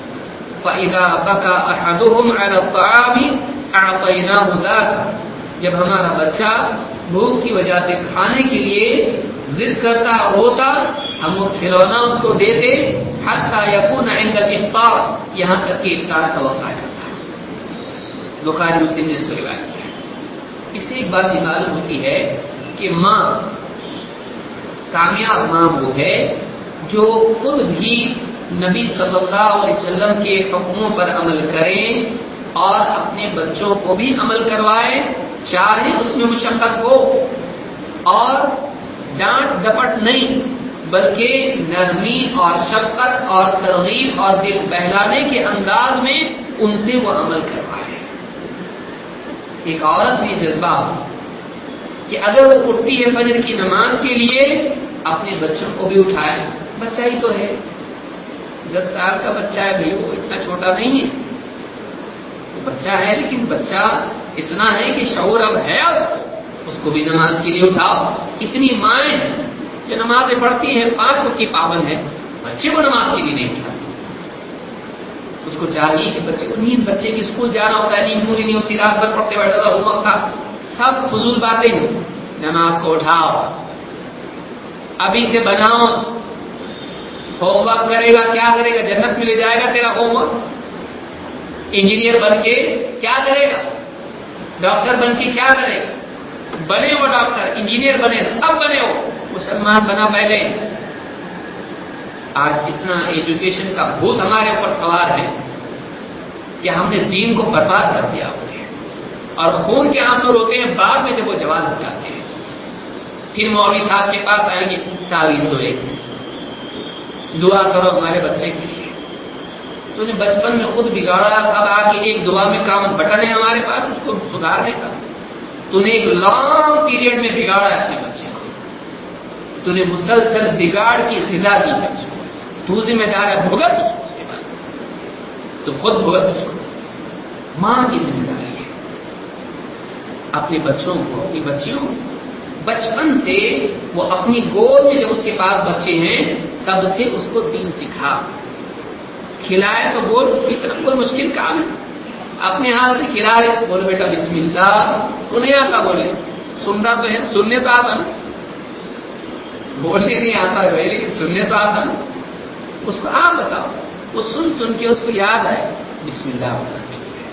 فَإِذَا بَكَى أَحَدُهُمْ عَلَى الطَّعَامِ أَعْطَيْنَاهُ ذَاكَ جب ہمارا بچہ بھوک کی وجہ سے کھانے کے لیے ضد کرتا روتا ہم وہ کھلونا اس کو دیتے حتى يكون عند الافطار، یہاں تک کہ افطار کا وقت آ جاتا ہے۔ بخاری مسلم نے اس کو روایت کیا۔ اس سے ایک بات یہ معلوم ہوتی ہے کہ ماں، کامیاب ماں وہ ہے جو خود بھی نبی صلی اللہ علیہ وسلم کے حکموں پر عمل کریں اور اپنے بچوں کو بھی عمل کروائیں، چاہے اس میں مشقت ہو اور ڈانٹ ڈپٹ نہیں، بلکہ نرمی اور شفقت اور ترغیب اور دل بہلانے کے انداز میں ان سے وہ عمل کروائے ایک عورت بھی جذبہ کہ اگر وہ اٹھتی ہے فجر کی نماز کے لیے، اپنے بچوں کو بھی اٹھائے۔ بچہ ہی تو ہے۔ دس سال کا بچہ ہے بھائی، وہ اتنا چھوٹا نہیں ہے۔ بچہ ہے، لیکن بچہ اتنا ہے کہ شعور اب ہے اس کو۔ اس کو بھی نماز کے لیے اٹھاؤ۔ اتنی مائیں جو نمازیں پڑھتی ہیں، پانچ کی پابند ہے بچے کو نماز کے لیے نہیں اٹھاتی اس کو چاہیے کہ بچے کو نیند بچے کی اسکول جانا ہوتا ہے، نیند پوری نہیں ہوتی، رات بھر پڑھتے بیٹھا تھا ہوم ورک تھا۔ سب فضول باتیں ہیں۔ نماز کو اٹھاؤ۔ ابھی سے بناؤ۔ ہوم ورک کرے گا، کیا کرے گا؟ جنت میں لے جائے گا تیرا ہوم ورک۔ انجینئر بن کے کیا کرے گا؟ ڈاکٹر بن کے کیا کرے گا؟ بنے وہ ڈاکٹر، انجینئر بنے، سب بنے ہو، مسلمان بنا پہلے آج اتنا ایجوکیشن کا بھوت ہمارے اوپر سوار ہے کہ ہم نے دین کو برباد کر دیا ہوئے اور خون کے آنسو روتے ہیں، بعد میں جب وہ جوان ہو جاتے ہیں۔ پھر مولوی صاحب کے پاس آئیں گے، تعویذ دو ایک۔ دعا کرو ہمارے بچے کے لیے۔ تو نے بچپن میں خود بگاڑا، اب آ کے ایک دعا میں کام بٹن ہے ہمارے پاس، اس کو سدھارنے کا۔ تو نے ایک لانگ پیریڈ میں بگاڑا ہے اپنے بچے کو۔ تو نے مسلسل بگاڑ کی سزا دی ہے اس کو۔ تو ذمہ دار ہے بھگت اس کو سے تو خود بھگت اس کو۔ ماں کی ذمہ داری ہے۔ اپنے بچوں کو، اپنی بچیوں کو۔ بچپن سے وہ اپنی گود میں جب اس کے پاس بچے ہیں، تب سے اس کو دین سکھا۔ کھلائے تو بول اتنا کوئی مشکل کام ہے۔ اپنے ہاتھ سے کھلائے بولو بیٹا، بسم اللہ۔ تو نہیں آتا بولے۔ سننا تو ہے، سننے تو آتا نا۔ بولنے نہیں آتا ہے لیکن سننے تو آتا نا۔ اس کو آپ بتاؤ۔ وہ سن سن کے اس کو یاد آئے۔ بسم اللہ۔ ہونا چاہیے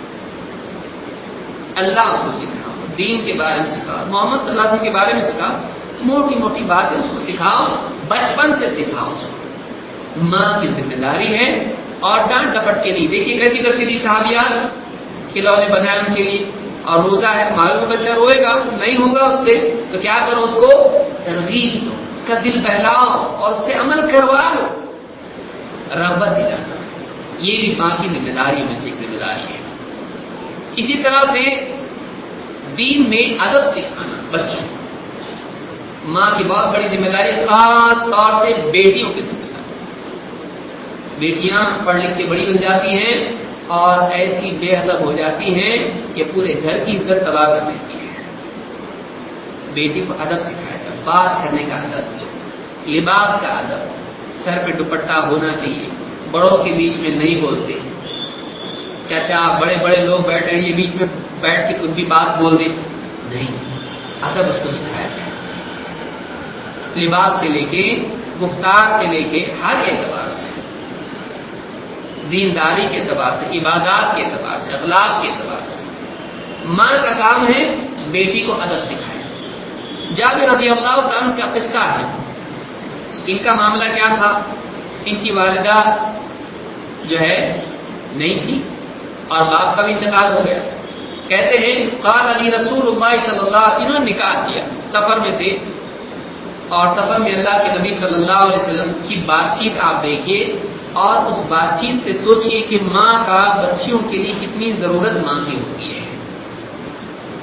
اللہ اس کو سکھاؤ۔ دین کے بارے میں سکھاؤ۔ محمد صلی اللہ علیہ وسلم کے بارے میں سکھاؤ۔ موٹی موٹی باتیں اس کو سکھاؤ۔ بچپن سے سکھاؤ اس کو۔ ماں کی ذمہ داری ہے۔ اور ڈانٹ ڈپٹ کے لیے دیکھیے کیسی کرتی تھی صحابیات کھلونے بنائے ان کے لیے۔ اور روزہ ہے، معلوم بچہ روئے گا، نہیں ہوگا اس سے، تو کیا کرو اس کو؟ ترغیب دو۔ اس کا دل بہلاؤ اور اس سے عمل کروا لو رغبت دلانا یہ بھی ماں کی ذمہ داری میں سے ایک ذمہ داری ہے۔ اسی طرح سے دین میں ادب سکھانا، بچوں۔ کو ماں کی بہت بڑی ذمہ داری، خاص طور سے بیٹیوں کی ذمہ داری۔ بیٹیاں پڑھ لکھ کے بڑی بن جاتی ہیں اور ایسی بے ادب ہو جاتی ہیں کہ پورے گھر کی عزت تباہ کر دیتی ہے۔ بیٹی کو ادب سکھایا جائے بات کرنے کا ادب۔ لباس کا ادب۔ سر پہ دوپٹہ ہونا چاہیے۔ بڑوں کے بیچ میں نہیں بولتے۔ چچا، بڑے بڑے لوگ بیٹھے ہیں، یہ بیچ میں بیٹھ کے کچھ بھی بات بول دے۔ نہیں، ادب اس کو سکھایا جائے لباس سے لے کے، گفتار سے لے کے، ہر اعتبار سے۔ دینداری کے اعتبار سے، عبادات کے اعتبار سے، اخلاق کے اعتبار سے۔ ماں کا کام ہے بیٹی کو ادب سکھائے جابر رضی اللہ تعالیٰ کا قصہ ہے۔ ان کا معاملہ کیا تھا؟ ان کی والدہ جو ہے، نہیں تھی اور باپ کا بھی انتقال ہو گیا۔ کہتے ہیں، قال علی رسول اللہ صلی اللہ انہوں نے نکاح کیا۔ سفر میں تھے۔ اور سفر میں اللہ کے نبی صلی اللہ علیہ وسلم کی بات چیت آپ دیکھیے۔ اور اس بات چیت سے سوچئے کہ ماں کا بچیوں کے لیے کتنی ضرورت ماں کی ہوتی ہے۔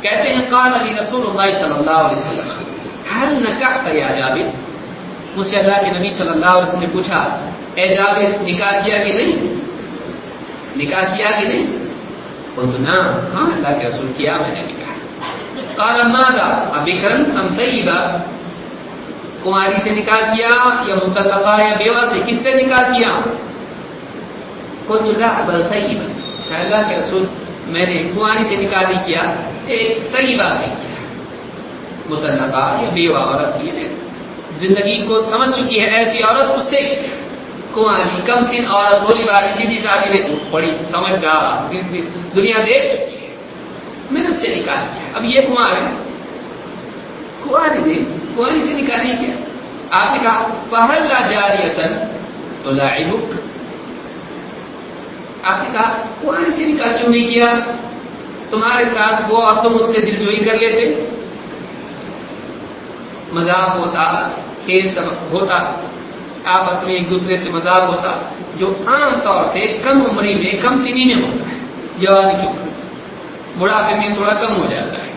کہتے ہیں، قال علی رسول اللہ صلی اللہ علیہ وسلم ہر نکاح کا یا جابر؟ مجھ سے اللہ کے نبی صلی اللہ علیہ وسلم نے پوچھا، اے جابر، نکاح کیا کہ نہیں؟ نکاح کیا کہ نہیں؟ وہ تو نا ہاں اللہ کے رسول، کیا میں نے نکاح؟ قال، ماذا؟ ابکرن ام طیبہ؟ کماری سے نکاح کیا یا متلقہ یا بیوہ سے کس سے نکاح کیا؟ قلت لا، بل طیبہ کہ اللہ کے رسول، میں نے کماری سے نکاح نہیں کیا ایک طیبہ سے کیا۔ متلقہ یا بیوہ عورت تھی زندگی کو سمجھ چکی ہے ایسی عورت، اس سے کماری، کم سن عورت، بولی باری سیدھی شادی نے بڑی سمجھدار دنیا دیکھ چکی ہے۔ میں نے اس سے نکاح کیا۔ اب یہ کمار ہے۔ کماری نے کماری سے نکاح نہیں کیا۔ آپ نے کہا پہل لا جاری تو لاعبک آپ نے کہا قرآن سے نکاح کیوں نہیں کیا؟ تمہارے ساتھ وہ اور تم اس سے دل جوئی کر لیتے مذاق ہوتا، کھیل ہوتا، آپس میں ایک دوسرے سے مذاق ہوتا، جو عام طور سے کم عمری میں، کم سنی میں ہوتا ہے۔ جوانی کی عمر۔ بڑھاپے میں تھوڑا کم ہو جاتا ہے۔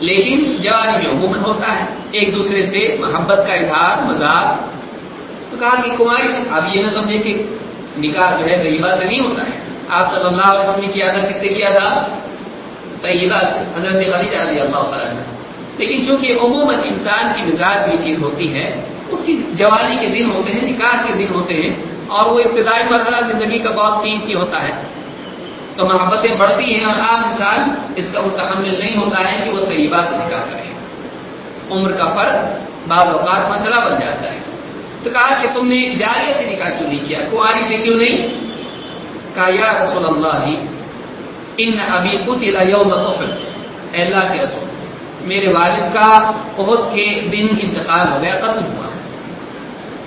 لیکن جوانی میں مکھ ہوتا ہے، ایک دوسرے سے محبت کا اظہار، مذاق، تو کہا کہ کماری سے اب یہ نہ سمجھے کہ نکاح جو ہے طیبہ سے نہیں ہوتا ہے۔ آپ صلی اللہ علیہ وسلم نے کیا تھا؟ کس سے کیا تھا؟ طیبہ سے۔ حضرت خدیجہ رضی اللہ تعالیٰ لیکن چونکہ عموماً انسان کی مزاج بھی چیز ہوتی ہے، اس کی جوانی کے دن ہوتے ہیں، نکاح کے دن ہوتے ہیں، اور وہ ابتدائی مرحلہ زندگی کا بہت قیمتی ہوتا ہے۔ تو محبتیں بڑھتی ہیں اور عام انسان اس کا متحمل نہیں ہوتا ہے کہ وہ طیبہ سے نکاح کرے۔ عمر کا فرق بعض اوقات مسئلہ بن جاتا ہے۔ تو کہا کہ تم نے جاریہ سے نکاح کیوں نہیں کیا؟ کاری سے کیوں نہیں؟ کہا، یا رسول اللہ، ان ابھی قتل یوم احد۔ اے اللہ کے رسول، میرے والد کا عہد کے دن انتقال ہو گیا قتل ہوا۔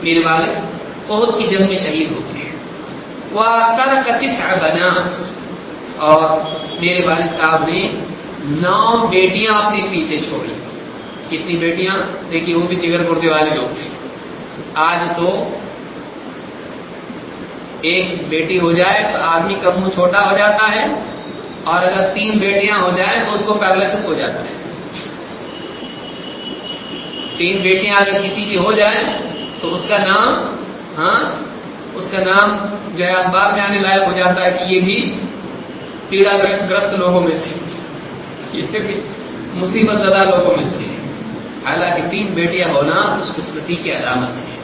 میرے والد عہد کی جنگ میں شہید ہو گئے۔ وہ ترکتس بنات۔ اور میرے والد صاحب نے نو بیٹیاں اپنے پیچھے چھوڑی کتنی بیٹیاں؟ دیکھیے، وہ بھی جگر گردے والے لوگ تھے۔ آج تو ایک بیٹی ہو جائے تو آدمی کا منہ چھوٹا ہو جاتا ہے؟ اور اگر تین بیٹیاں ہو جائیں تو اس کو پیرالسس ہو جاتا ہے۔ تین بیٹیاں اگر کسی کی ہو جائیں تو اس کا نام ہاں اس کا نام جو ہے اخبار میں آنے لائق ہو جاتا ہے کہ یہ بھی پیڑا گرست لوگوں میں سے یہ بھی مصیبت زدہ لوگوں میں سے۔ حالانکہ تین بیٹیاں ہونا اس قسمتی کی علامت ہے۔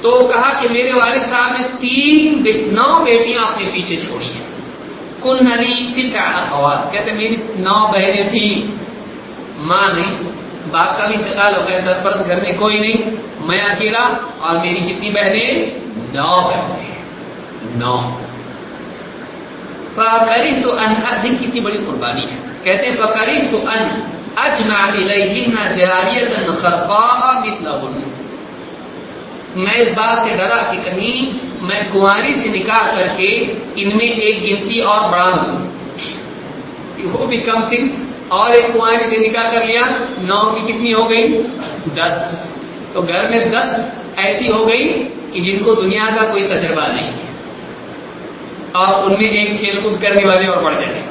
تو کہا کہ میرے والد صاحب نے تین نو بیٹیاں اپنے پیچھے چھوڑی ہیں۔ کل نلی تیس خوات کہتے میری نو بہنیں تھیں۔ ماں نہیں، باپ کا بھی انتقال ہو گیا سرپرست گھر میں کوئی نہیں۔ میں اکیلا اور میری کتنی بہنیں؟ نو بہنیں۔ نو۔ فکری تو ان دن کتنی بڑی قربانی ہے۔ کہتے ہیں فکری تو ان اجمع الیہن جاریتا خرقاء مثلہن۔ میں اس بات سے ڈرا کہ کہیں میں کنواری سے نکاح کر کے ان میں ایک گنتی اور بڑھا دوں۔ وہ بھی کم سن اور ایک کنواری سے نکاح کر لیا، نو کی کتنی ہو گئی؟ دس۔ تو گھر میں دس ایسی ہو گئی کہ جن کو دنیا کا کوئی تجربہ نہیں۔ ہے اور ان میں ایک کھیل کود کرنے والے اور بڑھ جائے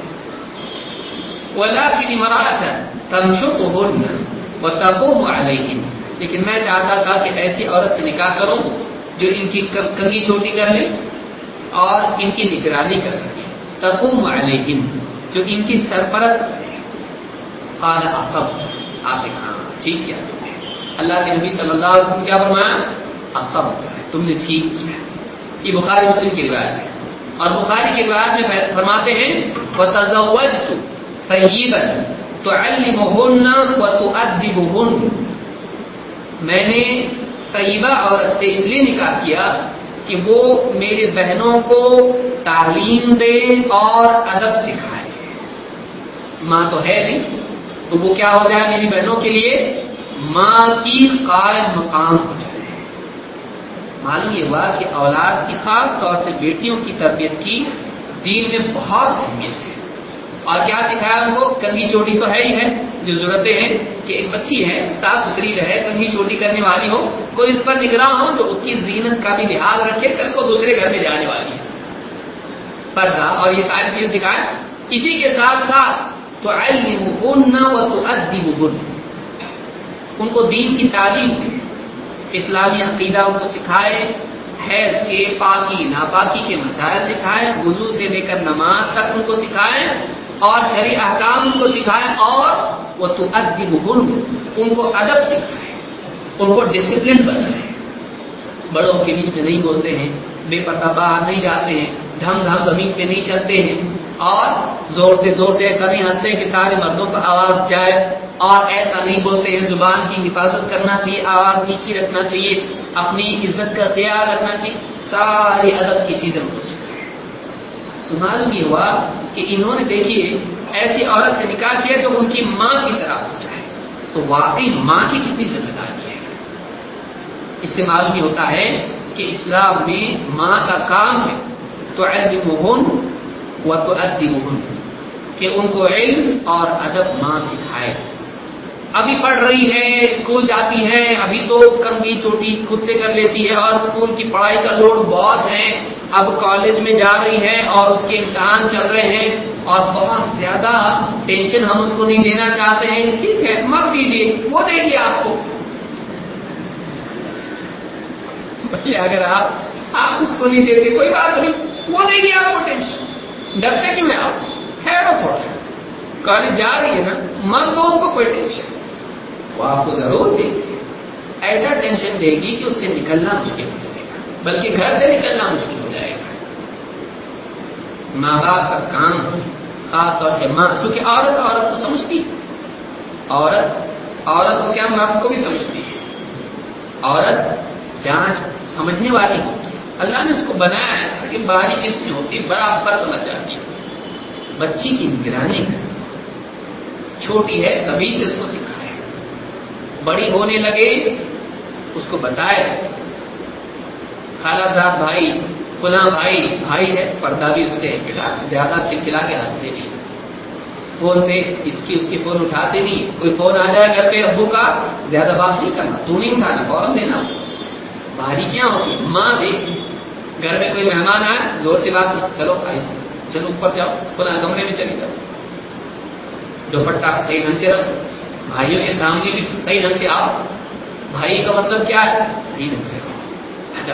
وہ اللہ کی مراد ہے تنشو تو وہ علیہم لیکن میں چاہتا تھا کہ ایسی عورت سے نکاح کروں جو ان کی کنگی چوٹی کر لے اور ان کی نگرانی کر سکے۔ تقوم علیہم جو ان کی سرپرست قال اصب آپ نے کہا، ٹھیک کیا تم نے اللہ کے نبی صلی اللہ علیہ وسلم کیا فرمایا؟ اصب تم نے ٹھیک کیا۔ یہ بخاری مسلم کی روایت ہے۔ اور بخاری کی روایت میں فرماتے ہیں وہ تجوز سیدن تو و تو میں نے طیبہ عورت سے اس لیے نکاح کیا کہ وہ میری بہنوں کو تعلیم دے اور ادب سکھائے۔ ماں تو ہے نہیں، تو وہ کیا ہو جائے میری بہنوں کے لیے؟ ماں کی قائم مقام ہو جائے۔ معلوم یہ ہوا کہ اولاد کی خاص طور سے بیٹیوں کی تربیت کی دین میں بہت اہمیت ہے۔ اور کیا سکھایا ان کو؟ کنگھی چوٹی تو ہے ہی ہے، جو ضرورتیں ہیں کہ ایک بچی ہے، صاف ستھری رہے، کنگھی چوٹی کرنے والی ہو، کوئی اس پر نگراں ہو جو اس کی زینت کا بھی لحاظ رکھے، کل کو دوسرے گھر میں جانے والی ہے۔ پردہ، اور یہ ساری چیزیں سکھائے اسی کے ساتھ ساتھ تو و تو ان کو دین کی تعلیم اسلامی عقیدہ ان کو سکھائے، حیض کے پاکی، ناپاکی کے مسائل سکھائے، وضو سے لے کر نماز تک ان کو سکھائے اور شریع احکام ان کو سکھائے اور وہ تو ادب ان کو ادب سکھائے، ان کو ڈسپلن بنائے۔ بڑوں کے بیچ میں نہیں بولتے ہیں، بے پتہ باہر نہیں جاتے ہیں، دھم دھم زمین پہ نہیں چلتے ہیں اور زور سے زور سے ایسا نہیں ہنستے کہ سارے مردوں کا آواز جائے۔ اور ایسا نہیں بولتے ہیں زبان کی حفاظت کرنا چاہیے، آواز نیچی رکھنا چاہیے، اپنی عزت کا خیال رکھنا چاہیے، ساری ادب کی چیزیں کو تو معلوم یہ ہوا کہ انہوں نے دیکھیے، ایسی عورت سے نکاح کیا جو ان کی ماں کی طرح ہو جائے۔ تو واقعی ماں کی کتنی ذمہ داری ہے۔ اس سے معلوم یہ ہوتا ہے کہ اسلام میں ماں کا کام ہے تو علم و تو ادب کہ ان کو علم اور ادب ماں سکھائے۔ ابھی پڑھ رہی ہے، اسکول جاتی ہے، ابھی تو کمی چوٹی خود سے کر لیتی ہے اور اسکول کی پڑھائی کا لوڈ بہت ہے۔ اب کالج میں جا رہی ہے اور اس کے امتحان چل رہے ہیں اور بہت زیادہ ٹینشن ہم اس کو نہیں دینا چاہتے ہیں۔ ٹھیک ہے مت دیجیے وہ دے گی آپ کو۔ اگر آپ آپ اس کو نہیں دیتے کوئی بات نہیں، وہ دے گی آپ کو ٹینشن۔ ڈرتے کیوں ہے آپ؟ خیر تھوڑا۔ کالج جا رہی ہے نا من دو اس کو کوئی ٹینشن۔ وہ آپ کو ضرور دے گی۔ ایسا ٹینشن دے گی کہ اس سے نکلنا مشکل ہو جائے گا، بلکہ گھر سے نکلنا مشکل ہو جائے گا۔ ماں باپ کا کام خاص طور سے ماں، چونکہ عورت عورت کو سمجھتی عورت عورت کو کیا مرد کو بھی سمجھتی ہے؟ عورت جانچ سمجھنے والی ہوتی ہے۔ اللہ نے اس کو بنایا ایسا کہ باری کس میں ہوتی ہے برابر سمجھ جاتی ہے۔ بچی کی نگرانی کر چھوٹی ہے کبھی سے اس کو سکھائے بڑی ہونے لگے، اس کو بتائے، خالہ دار بھائی، فلاں بھائی بھائی ہے، پردہ بھی اس سے بیٹا زیادہ کھلا کے ہنستے نہیں۔ فون پہ اس کی اس کی فون اٹھاتے نہیں، کوئی فون آ جائے گھر پہ، ابو کا، زیادہ بات نہیں کرنا، تو نہیں اٹھانا، فوراً دینا۔ بھاری کیا ہوگی؟ ماں دیکھ، گھر میں کوئی مہمان آئے، زور سے بات نہیں چلو ایسے چلو، اوپر جاؤ، فلاں کمرے میں چلی جاؤ۔ دوپٹہ صحیح ڈھنگ سے رکھو۔ بھائیوں کے سامنے بھی صحیح ڈھنگ سے آؤ۔ بھائی کا مطلب کیا ہے؟ صحیح ڈھنگ سے آؤ۔ اچھا۔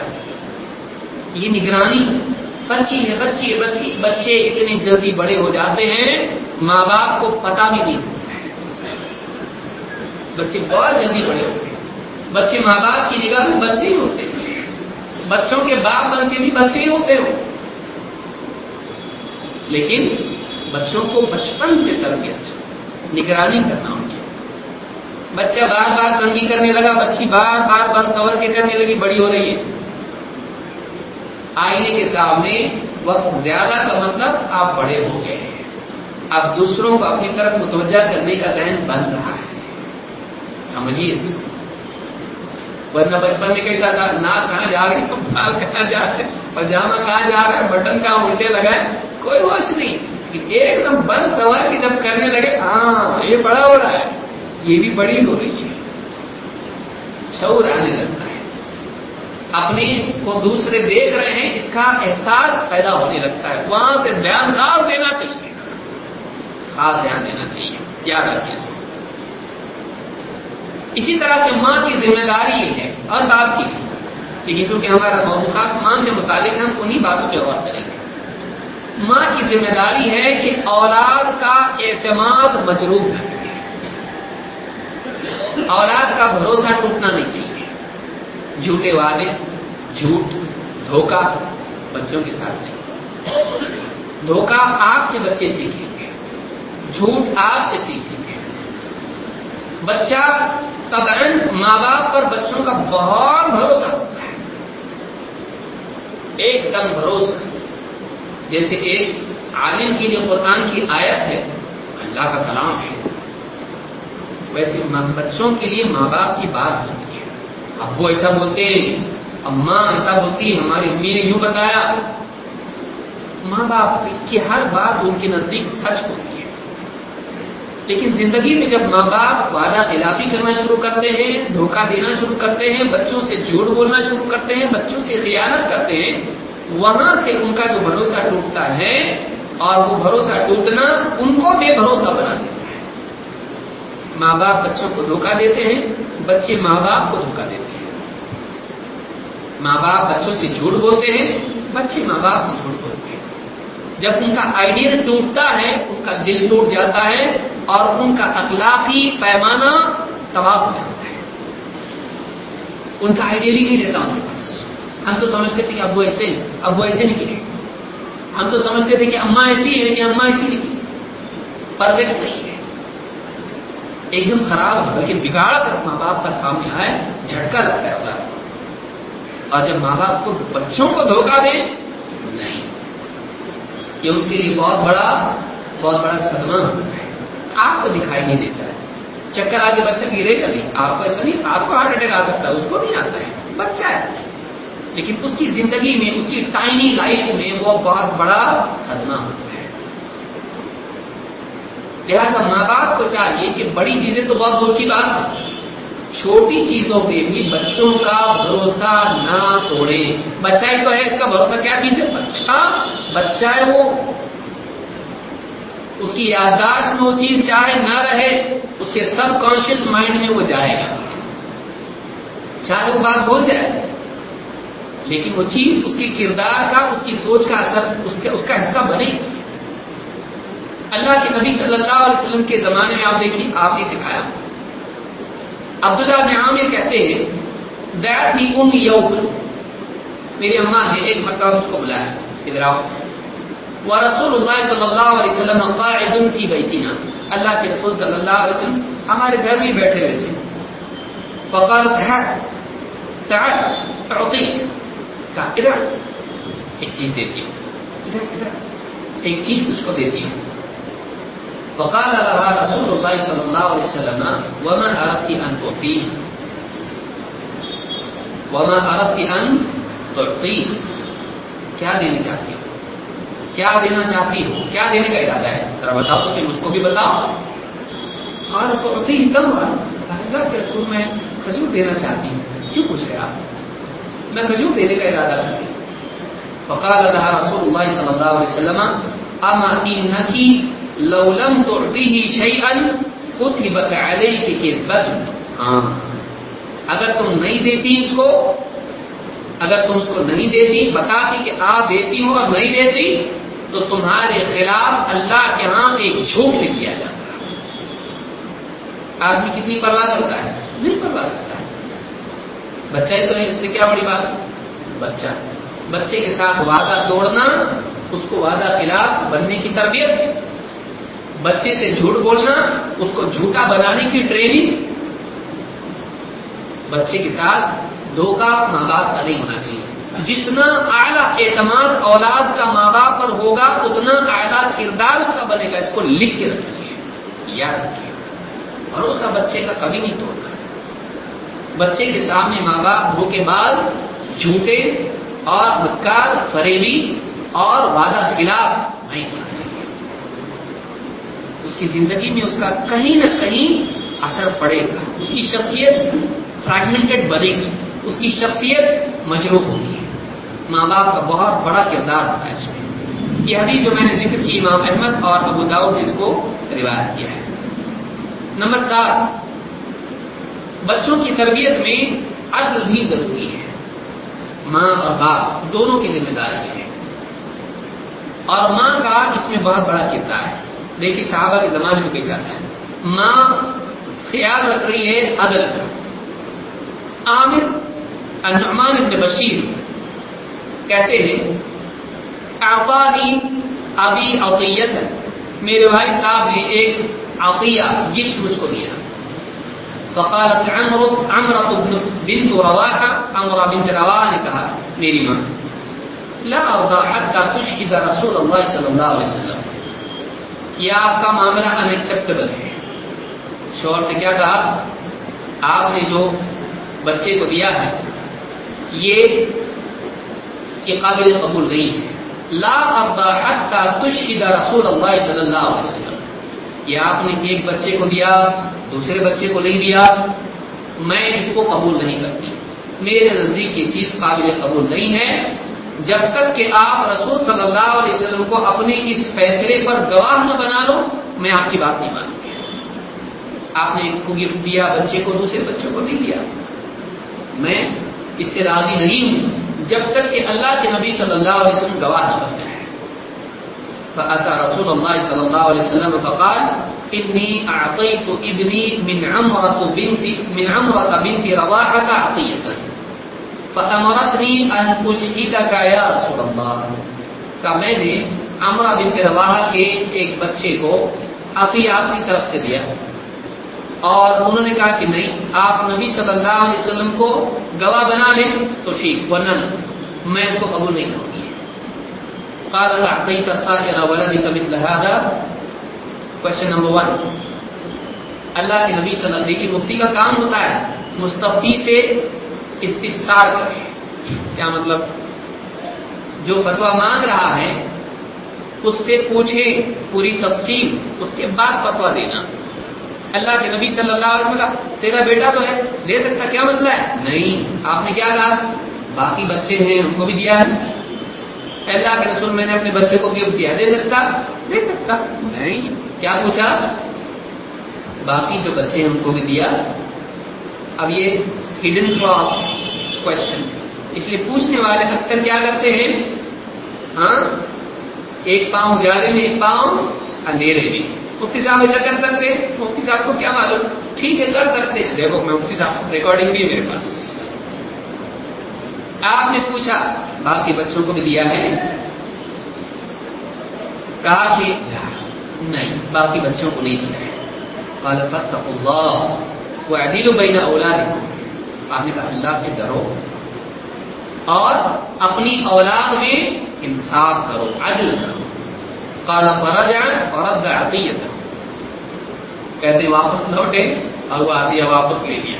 یہ نگرانی بچی ہے بچی ہے، بچی۔ بچے اتنے جلدی بڑے ہو جاتے ہیں، ماں باپ کو پتا بھی نہیں بچے بہت جلدی بڑے ہوتے ہیں۔ بچے ماں باپ کی نگاہ میں بچے ہی ہوتے ہیں۔ بچوں کے باپ بن کے بھی بچے ہی ہوتے ہو لیکن بچوں کو بچپن سے تربیت نگرانی کرنا ان کی بچہ بار بار تنگی کرنے لگا، بچی بار بار بند سور کے کرنے لگی، بڑی ہو رہی ہے۔ آئینے کے سامنے وقت زیادہ کا مطلب آپ بڑے ہو گئے ہیں۔ اب دوسروں کو اپنی طرف متوجہ کرنے کا ذہن بن رہا ہے۔ سمجھیے اس کو۔ ورنہ بچپن میں کیسا تھا ناک کہاں جا رہی بال کہاں جا رہے پاجامہ کہاں جا رہا ہے بٹن کہاں الٹے لگا ہے، کوئی ہوش نہیں۔ ایک دم بند سوال کی جب کرنے لگے ہاں یہ بڑا ہو رہا ہے۔ یہ بھی بڑی ہو رہی ہے۔ شعور آنے لگتا ہے۔ اپنے کو دوسرے دیکھ رہے ہیں، اس کا احساس پیدا ہونے لگتا ہے۔ وہاں سے دھیان خاص دینا چاہیے۔ خاص دھیان دینا چاہیے۔ یاد رکھیں اس اسی طرح سے ماں کی ذمہ داری یہ ہے اور باپ کی بھی۔ لیکن چونکہ ہمارا موضوع خاص ماں سے متعلق ہم انہیں باتوں پہ غور کریں گے۔ ماں کی ذمہ داری ہے کہ اولاد کا اعتماد مجروب رکھے۔ اولاد کا بھروسہ ٹوٹنا نہیں چاہیے۔ جھوٹے وعدے، جھوٹ، دھوکہ بچوں کے ساتھ۔ نہیں دھوکہ آپ سے بچے سیکھیں گے۔ جھوٹ آپ سے سیکھیں گے۔ بچہ تبعن ماں باپ پر بچوں کا بہت بھروسہ ہوتا ہے۔ ایک دم بھروسہ۔ جیسے ایک عالم کی جو قرآن کی آیت ہے، اللہ کا کلام ہے۔ ویسے بچوں کے لیے ماں باپ کی بات ہوتی ہے۔ اب وہ ایسا بولتے ہیں، اماں ایسا بولتی ہماری امی نے یوں بتایا۔ ماں باپ کی ہر بات ان کے نزدیک سچ ہوتی ہے۔ لیکن زندگی میں جب ماں باپ وعدہ خلافی کرنا شروع کرتے ہیں، دھوکہ دینا شروع کرتے ہیں، بچوں سے جھوٹ بولنا شروع کرتے ہیں، بچوں سے خیانت کرتے ہیں، وہاں سے ان کا جو بھروسہ ٹوٹتا ہے اور وہ بھروسہ ٹوٹنا ان کو بے بھروسہ بنا دیتا ہے۔ ماں باپ بچوں کو دھوکہ دیتے ہیں، بچے ماں باپ کو دھوکہ دیتے ہیں۔ ماں باپ بچوں سے جھوٹ بولتے ہیں، بچے ماں باپ سے جھوٹ بولتے ہیں۔ جب ان کا آئیڈیل ٹوٹتا ہے، ان کا دل ٹوٹ جاتا ہے اور ان کا اخلاقی پیمانہ تباہ ہو جاتا ہے۔ ان کا آئیڈیل ہی نہیں رہتا ان کے پاس۔ ہم تو سمجھتے تھے کہ اب وہ ایسے اب وہ ایسے نکلے ہم تو سمجھتے تھے کہ اماں ایسی ہے لیکن اماں ایسی نکلی پرفیکٹ نہیں ہے ایک دم خراب ہے بلکہ بگاڑ کر ماں باپ کا سامنے آئے، جھٹکا لگتا ہے اولاد اور جب ماں باپ کو بچوں کو دھوکہ دے نہیں۔ یہ ان کے لیے بہت بڑا بہت بڑا صدمہ ہوتا ہے۔ آپ کو دکھائی نہیں دیتا ہے۔ چکر آگے بچہ گرے گا نہیں آپ کو ایسا نہیں، آپ کو ہارٹ اٹیک آ سکتا ہے، اس کو نہیں آتا ہے۔ بچہ ہے۔ لیکن اس کی زندگی میں، اس کی ٹائنی لائف میں وہ بہت بڑا صدمہ ہوتا ہے لہٰذا ماں باپ کو چاہیے کہ بڑی چیزیں تو بہت دور کی بات ہے۔ چھوٹی چیزوں پہ بھی بچوں کا بھروسہ نہ توڑے۔ بچہ ہی تو ہے، اس کا بھروسہ کیا چیز ہے؟ بچہ۔ بچہ ہے وہ۔ اس کی یادداشت میں وہ چیز چاہے نہ رہے، اس کے سب کانشیس مائنڈ میں وہ جائے گا۔ چاہے وہ بات بول جائے، لیکن وہ چیز اس کے کردار کا، اس کی سوچ کا اثر، اس کا اس کا حصہ بنے۔ اللہ کے نبی صلی اللہ علیہ وسلم کے زمانے میں آپ دیکھیے آپ نے سکھایا۔ عبداللہ بن عامر کہتے ہیں دیٹ می ام یوم میری اماں نے ایک مرتبہ اس کو بلایا۔ ادھر آؤ۔ وہ رسول اللہ صلی اللہ علیہ وسلم قاعد کی بیتنا اللہ کے رسول صلی اللہ علیہ وسلم ہمارے گھر میں بیٹھے ہوئے تھے۔ فقال، تعال اعطيك کہا، ادھر ایک چیز دیتی ہوں۔ ادھر ادھر ایک چیز تجھ کو دیتی ہوں۔ فقال لها رسول الله صلى الله عليه وسلم، وما أردت أن تعطيه وما أردت أن تعطيه کیا دینا چاہتی ہو؟ کیا دینا چاہتی ہو؟ کیا دینے کا ارادہ ہے؟ ذرا بتاؤ تو مجھ کو بھی بتاؤ. قال تعطيه تمرا کہا، اللہ کے رسول میں کھجور دینا چاہتی ہوں. کیوں پوچھ رہے آپ؟ میں کھجور دینے کا ارادہ کرتی ہوں. فقال لها رسول الله صلى الله عليه وسلم اما انك لولم تعطيه شيئا كتبت عليك كذبه ہاں۔ اگر تم نہیں دیتی اس کو اگر تم اس کو نہیں دیتی بتاتی کہ آپ دیتی ہو اور نہیں دیتی تو تمہارے خلاف اللہ کے ہاں ایک جھوٹ لکھ دیا جاتا ہے۔ آدمی کتنی پرواہ کرتا ہے؟ نہیں پرواہ کرتا ہے۔ بچہ ہی تو ہے اس سے کیا بڑی بات؟ بچہ۔ بچے کے ساتھ وعدہ توڑنا اس کو وعدہ خلاف بننے کی تربیت۔ بچے سے جھوٹ بولنا، اس کو جھوٹا بنانے کی ٹریننگ بچے کے ساتھ دھوکہ ماں باپ کا نہیں ہونا چاہیے۔ جتنا اعلیٰ اعتماد اولاد کا ماں باپ پر ہوگا، اتنا اعلیٰ کردار اس کا بنے گا۔ اس کو لکھ کے رکھیے، یاد رکھیے۔ بھروسہ بچے کا کبھی نہیں توڑنا۔ بچے کے سامنے ماں باپ دھوکے باز، جھوٹے اور مکار فریبی اور وعدہ خلاف نہیں ہونا چاہیے۔ اس کی زندگی میں اس کا کہیں نہ کہیں اثر پڑے گا۔ اس کی شخصیت فریگمنٹڈ بنے گی۔ اس کی شخصیت مجروح ہوگی ماں باپ کا بہت بڑا کردار ہوتا ہے اس میں۔ یہ حدیث جو میں نے ذکر کی امام احمد اور ابو داؤد نے اس کو روایت کیا ہے۔ نمبر سات، بچوں کی تربیت میں عدل بھی ضروری ہے۔ ماں اور باپ دونوں کی ذمہ داری ہے۔ اور ماں کا اس میں بہت بڑا کردار ہے۔ دیکھیے صحابہ کے زمانے میں کیسا تھا۔ ماں خیال رکھ رہی ہے عدل کا۔ عامر النعمان ابن بشیر کہتے ہیں، اعطانی ابھی عطیت میرے بھائی صاحب نے ایک عطیہ گفٹ مجھ کو دیا۔ فقالت عمرو عمرو بنت رواحه عمرو بنت رواحه نے کہا، میری ماں، لا ارضى حتى تشهد رسول الله صلى الله عليه وسلم۔ یہ آپ کا معاملہ انکسپٹیبل ہے۔ شور سے کیا کہا؟ آپ نے جو بچے کو دیا ہے، یہ قابل قبول نہیں ہے۔ لا حتى تشهد رسول اللہ صلی اللہ علیہ وسلم۔ یہ آپ نے ایک بچے کو دیا، دوسرے بچے کو نہیں دیا۔ میں اس کو قبول نہیں کرتی۔ میرے نزدیک یہ چیز قابل قبول نہیں ہے۔ جب تک کہ آپ رسول صلی اللہ علیہ وسلم کو اپنے اس فیصلے پر گواہ نہ بنا لو، میں آپ کی بات نہیں مانوں گی۔ آپ نے ایک کو گفٹ دیا، بچے کو، دوسرے بچوں کو نہیں دیا۔ میں اس سے راضی نہیں ہوں جب تک کہ اللہ کے نبی صلی اللہ علیہ وسلم گواہ نہ بن جائے فأتى رسول الله صلى الله عليه وسلم فقال، إني أعطيت ابني من عمرة بنت، من عمرة بنت رواحة عطية۔ فأمرتني أن أشهدك يا رسول الله. کہ میں نے عمرہ بنت رواحہ کے ایک بچے کو عطیہ اپنی طرف سے دیا اور انہوں نے کہا کہ نہیں، آپ نبی صلی اللہ علیہ وسلم کو گواہ بنا لیں تو ٹھیک، ورنہ میں اس کو قبول نہیں کروں گی۔ قال اعطيت سائر ولدك مثل هذا؟ کوشچن نمبر ون اللہ کے نبی صلی اللہ علیہ وسلم کی مفتی کا کام ہوتا ہے مستفتی سے استفسار کرے کیا مطلب؟ جو فتوا مانگ رہا ہے، اس سے پوچھے پوری تفصیل، اس کے بعد فتوا دینا۔ اللہ کے نبی صلی اللہ علیہ وسلم تیرا بیٹا تو ہے دے سکتا کیا مسئلہ ہے؟ نہیں۔ آپ نے کیا کہا؟ باقی بچے ہیں، ان کو بھی دیا ہے۔ اللہ کے رسول میں نے اپنے بچے کو گفٹ دیا دے سکتا؟ دے سکتا۔ نہیں۔ کیا پوچھا؟ باقی جو بچے ہیں، ان کو بھی دیا۔ اب یہ ہڈن کراس کوشچن اس لیے پوچھنے والے اکثر کیا کرتے ہیں؟ ہاں؟ ایک پاؤں اجالے میں، ایک پاؤں اندھیرے میں۔ مفتی صاحب ایسا کر سکتے مفتی صاحب کو کیا معلوم؟ ٹھیک ہے، کر سکتے ہیں۔ دیکھو، میں مفتی صاحب ریکارڈنگ بھی ہے میرے پاس۔ آپ نے پوچھا، باقی بچوں کو بھی دیا ہے؟ کہا کہ نہیں، باقی بچوں کو نہیں دیا ہے۔ اللہ وہ عدیل بین اولاد آپ نے کہا اللہ سے ڈرو اور اپنی اولاد میں انصاف کرو، عدل کرو۔ کالا پڑا جائے اور عطیت کہتے واپس لوٹے اور وہ عطیہ واپس لے لیا۔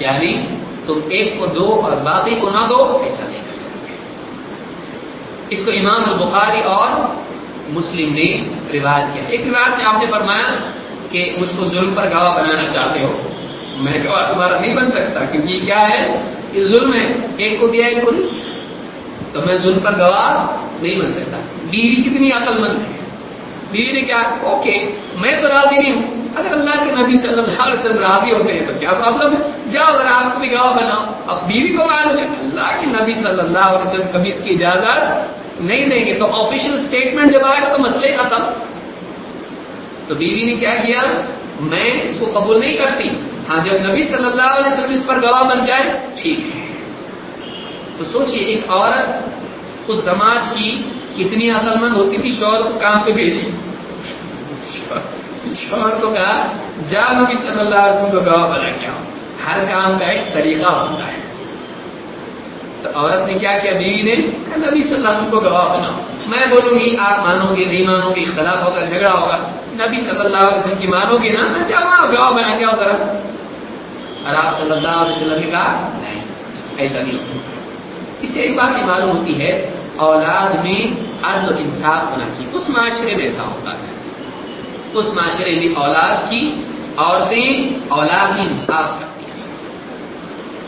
یعنی تم ایک کو دو اور باقی کو نہ دو، ایسا نہیں کر سکتے۔ اس کو امام البخاری اور مسلم نے روایت کیا۔ ایک روایت میں آپ نے فرمایا کہ مجھ کو ظلم پر گواہ بنانا چاہتے ہو۔ میں گواہ تمہارا نہیں بن سکتا کیونکہ یہ کیا ہے؟ یہ ظلم ہے۔ ایک کو دیا، ایک کو نہیں۔ تو میں ظلم پر گواہ نہیں بن سکتا۔ بیوی کتنی عقل مند ہے۔ بیوی نے کیا اوکے، میں تو راضی نہیں ہوں۔ اگر اللہ کے نبی صلی اللہ علیہ وسلم راضی ہوتے ہیں تو کیا پرابلم ہے؟ جاؤ اگر آپ کو بھی گواہ بناؤ۔ اب بیوی کو معلوم ہے، اللہ کے نبی صلی اللہ علیہ وسلم کبھی اس کی اجازت نہیں دیں گے۔ تو آفیشیل اسٹیٹمنٹ جب آئے گا تو مسئلے ختم۔ تو بیوی نے کیا کیا؟ میں اس کو قبول نہیں کرتی۔ ہاں جب نبی صلی اللہ علیہ وسلم اس پر گواہ بن جائے، ٹھیک ہے۔ تو سوچیے، ایک عورت اس سماج کی کتنی عقل مند ہوتی تھی، شوہر کو کہاں پہ بھیجی شوہر کو کہا، جا نبی صلی اللہ علیہ وسلم کو گواہ بنا کیا ہر کام کا ایک طریقہ ہوتا ہے۔ تو عورت نے کیا کیا؟ بیوی نے کہا، نبی صلی اللہ علیہ وسلم کو گواہ بناؤ۔ میں بولوں گی، آپ مانو گے، نہیں مانو گے، اختلاف ہوگا، جھگڑا ہوگا۔ نبی صلی اللہ علیہ وسلم کی مانو گے نا جاؤ گواہ بنا کے ادھر اور آپ صلی اللہ علیہ وسلم نے کہا، نہیں، ایسا نہیں ہو سکتا۔ اس سے ایک بات یہ معلوم ہوتی ہے، اولاد میں عدل و انصاف ہونا چاہیے۔ اس معاشرے میں ایسا ہوتا ہے۔ اس معاشرے میں اولاد کی عورتیں اولاد میں انصاف کرتی ہیں۔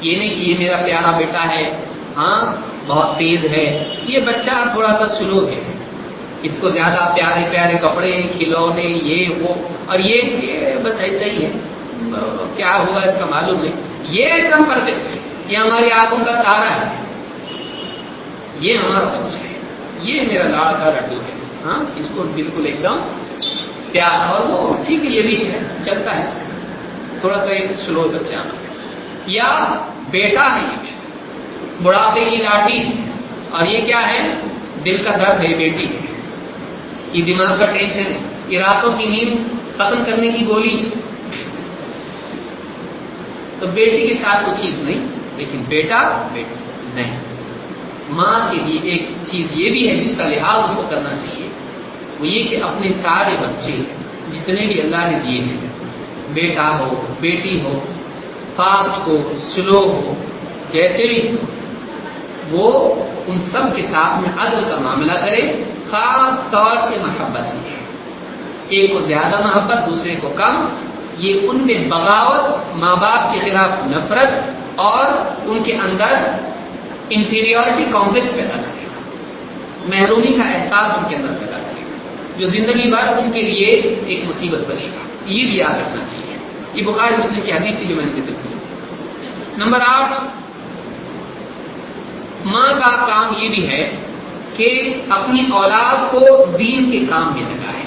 یہ نہیں کہ یہ میرا پیارا بیٹا ہے ہاں بہت تیز ہے، یہ بچہ تھوڑا سا سلو ہے۔ اس کو زیادہ پیارے پیارے کپڑے، کھلونے، یہ وہ، اور یہ بس ایسا ہی ہے۔ کیا ہوگا اس کا معلوم نہیں۔ یہ ایک دم پرفیکٹ ہے یہ ہماری آنکھوں کا تارا ہے۔ یہ ہمارا بچہ ہے۔ یہ میرا لاڑ کا لڈو ہے۔ ہاں اس کو بالکل ایک دم پیار اور وہ ٹھیک یہ بھی ہے، چلتا ہے۔ تھوڑا سا ایک سلو بچہ یا بیٹا ہے یہ۔ بڑھاپے کی لاٹھی۔ اور یہ کیا ہے؟ دل کا درد ہے بیٹی ہے۔ یہ دماغ کا ٹینشن ہے۔ یہ راتوں کی نیند ختم کرنے کی گولی۔ تو بیٹی کے ساتھ وہ چیز نہیں، لیکن بیٹا بیٹا نہیں۔ ماں کے لیے ایک چیز یہ بھی ہے جس کا لحاظ ان کو کرنا چاہیے، وہ یہ کہ اپنے سارے بچے جتنے بھی اللہ نے دیے ہیں، بیٹا ہو، بیٹی ہو فاسٹ ہو سلو ہو، جیسے بھی وہ ان سب کے ساتھ میں عدل کا معاملہ کرے، خاص طور سے محبت ہے ایک کو زیادہ محبت، دوسرے کو کم یہ ان میں بغاوت ماں باپ کے خلاف نفرت اور ان کے اندر انفیریورٹی کمپلیکس پیدا کرے گا۔ محرومی کا احساس ان کے اندر پیدا کرے گا۔ جو زندگی بھر ان کے لیے ایک مصیبت بنے گا۔ یہ بھی یاد رکھنا چاہیے۔ یہ بخار مسلم کی حدیث تھی جو میں نے ذکر کی۔ نمبر آٹھ، ماں کا کام یہ بھی ہے کہ اپنی اولاد کو دین کے کام میں لگائے۔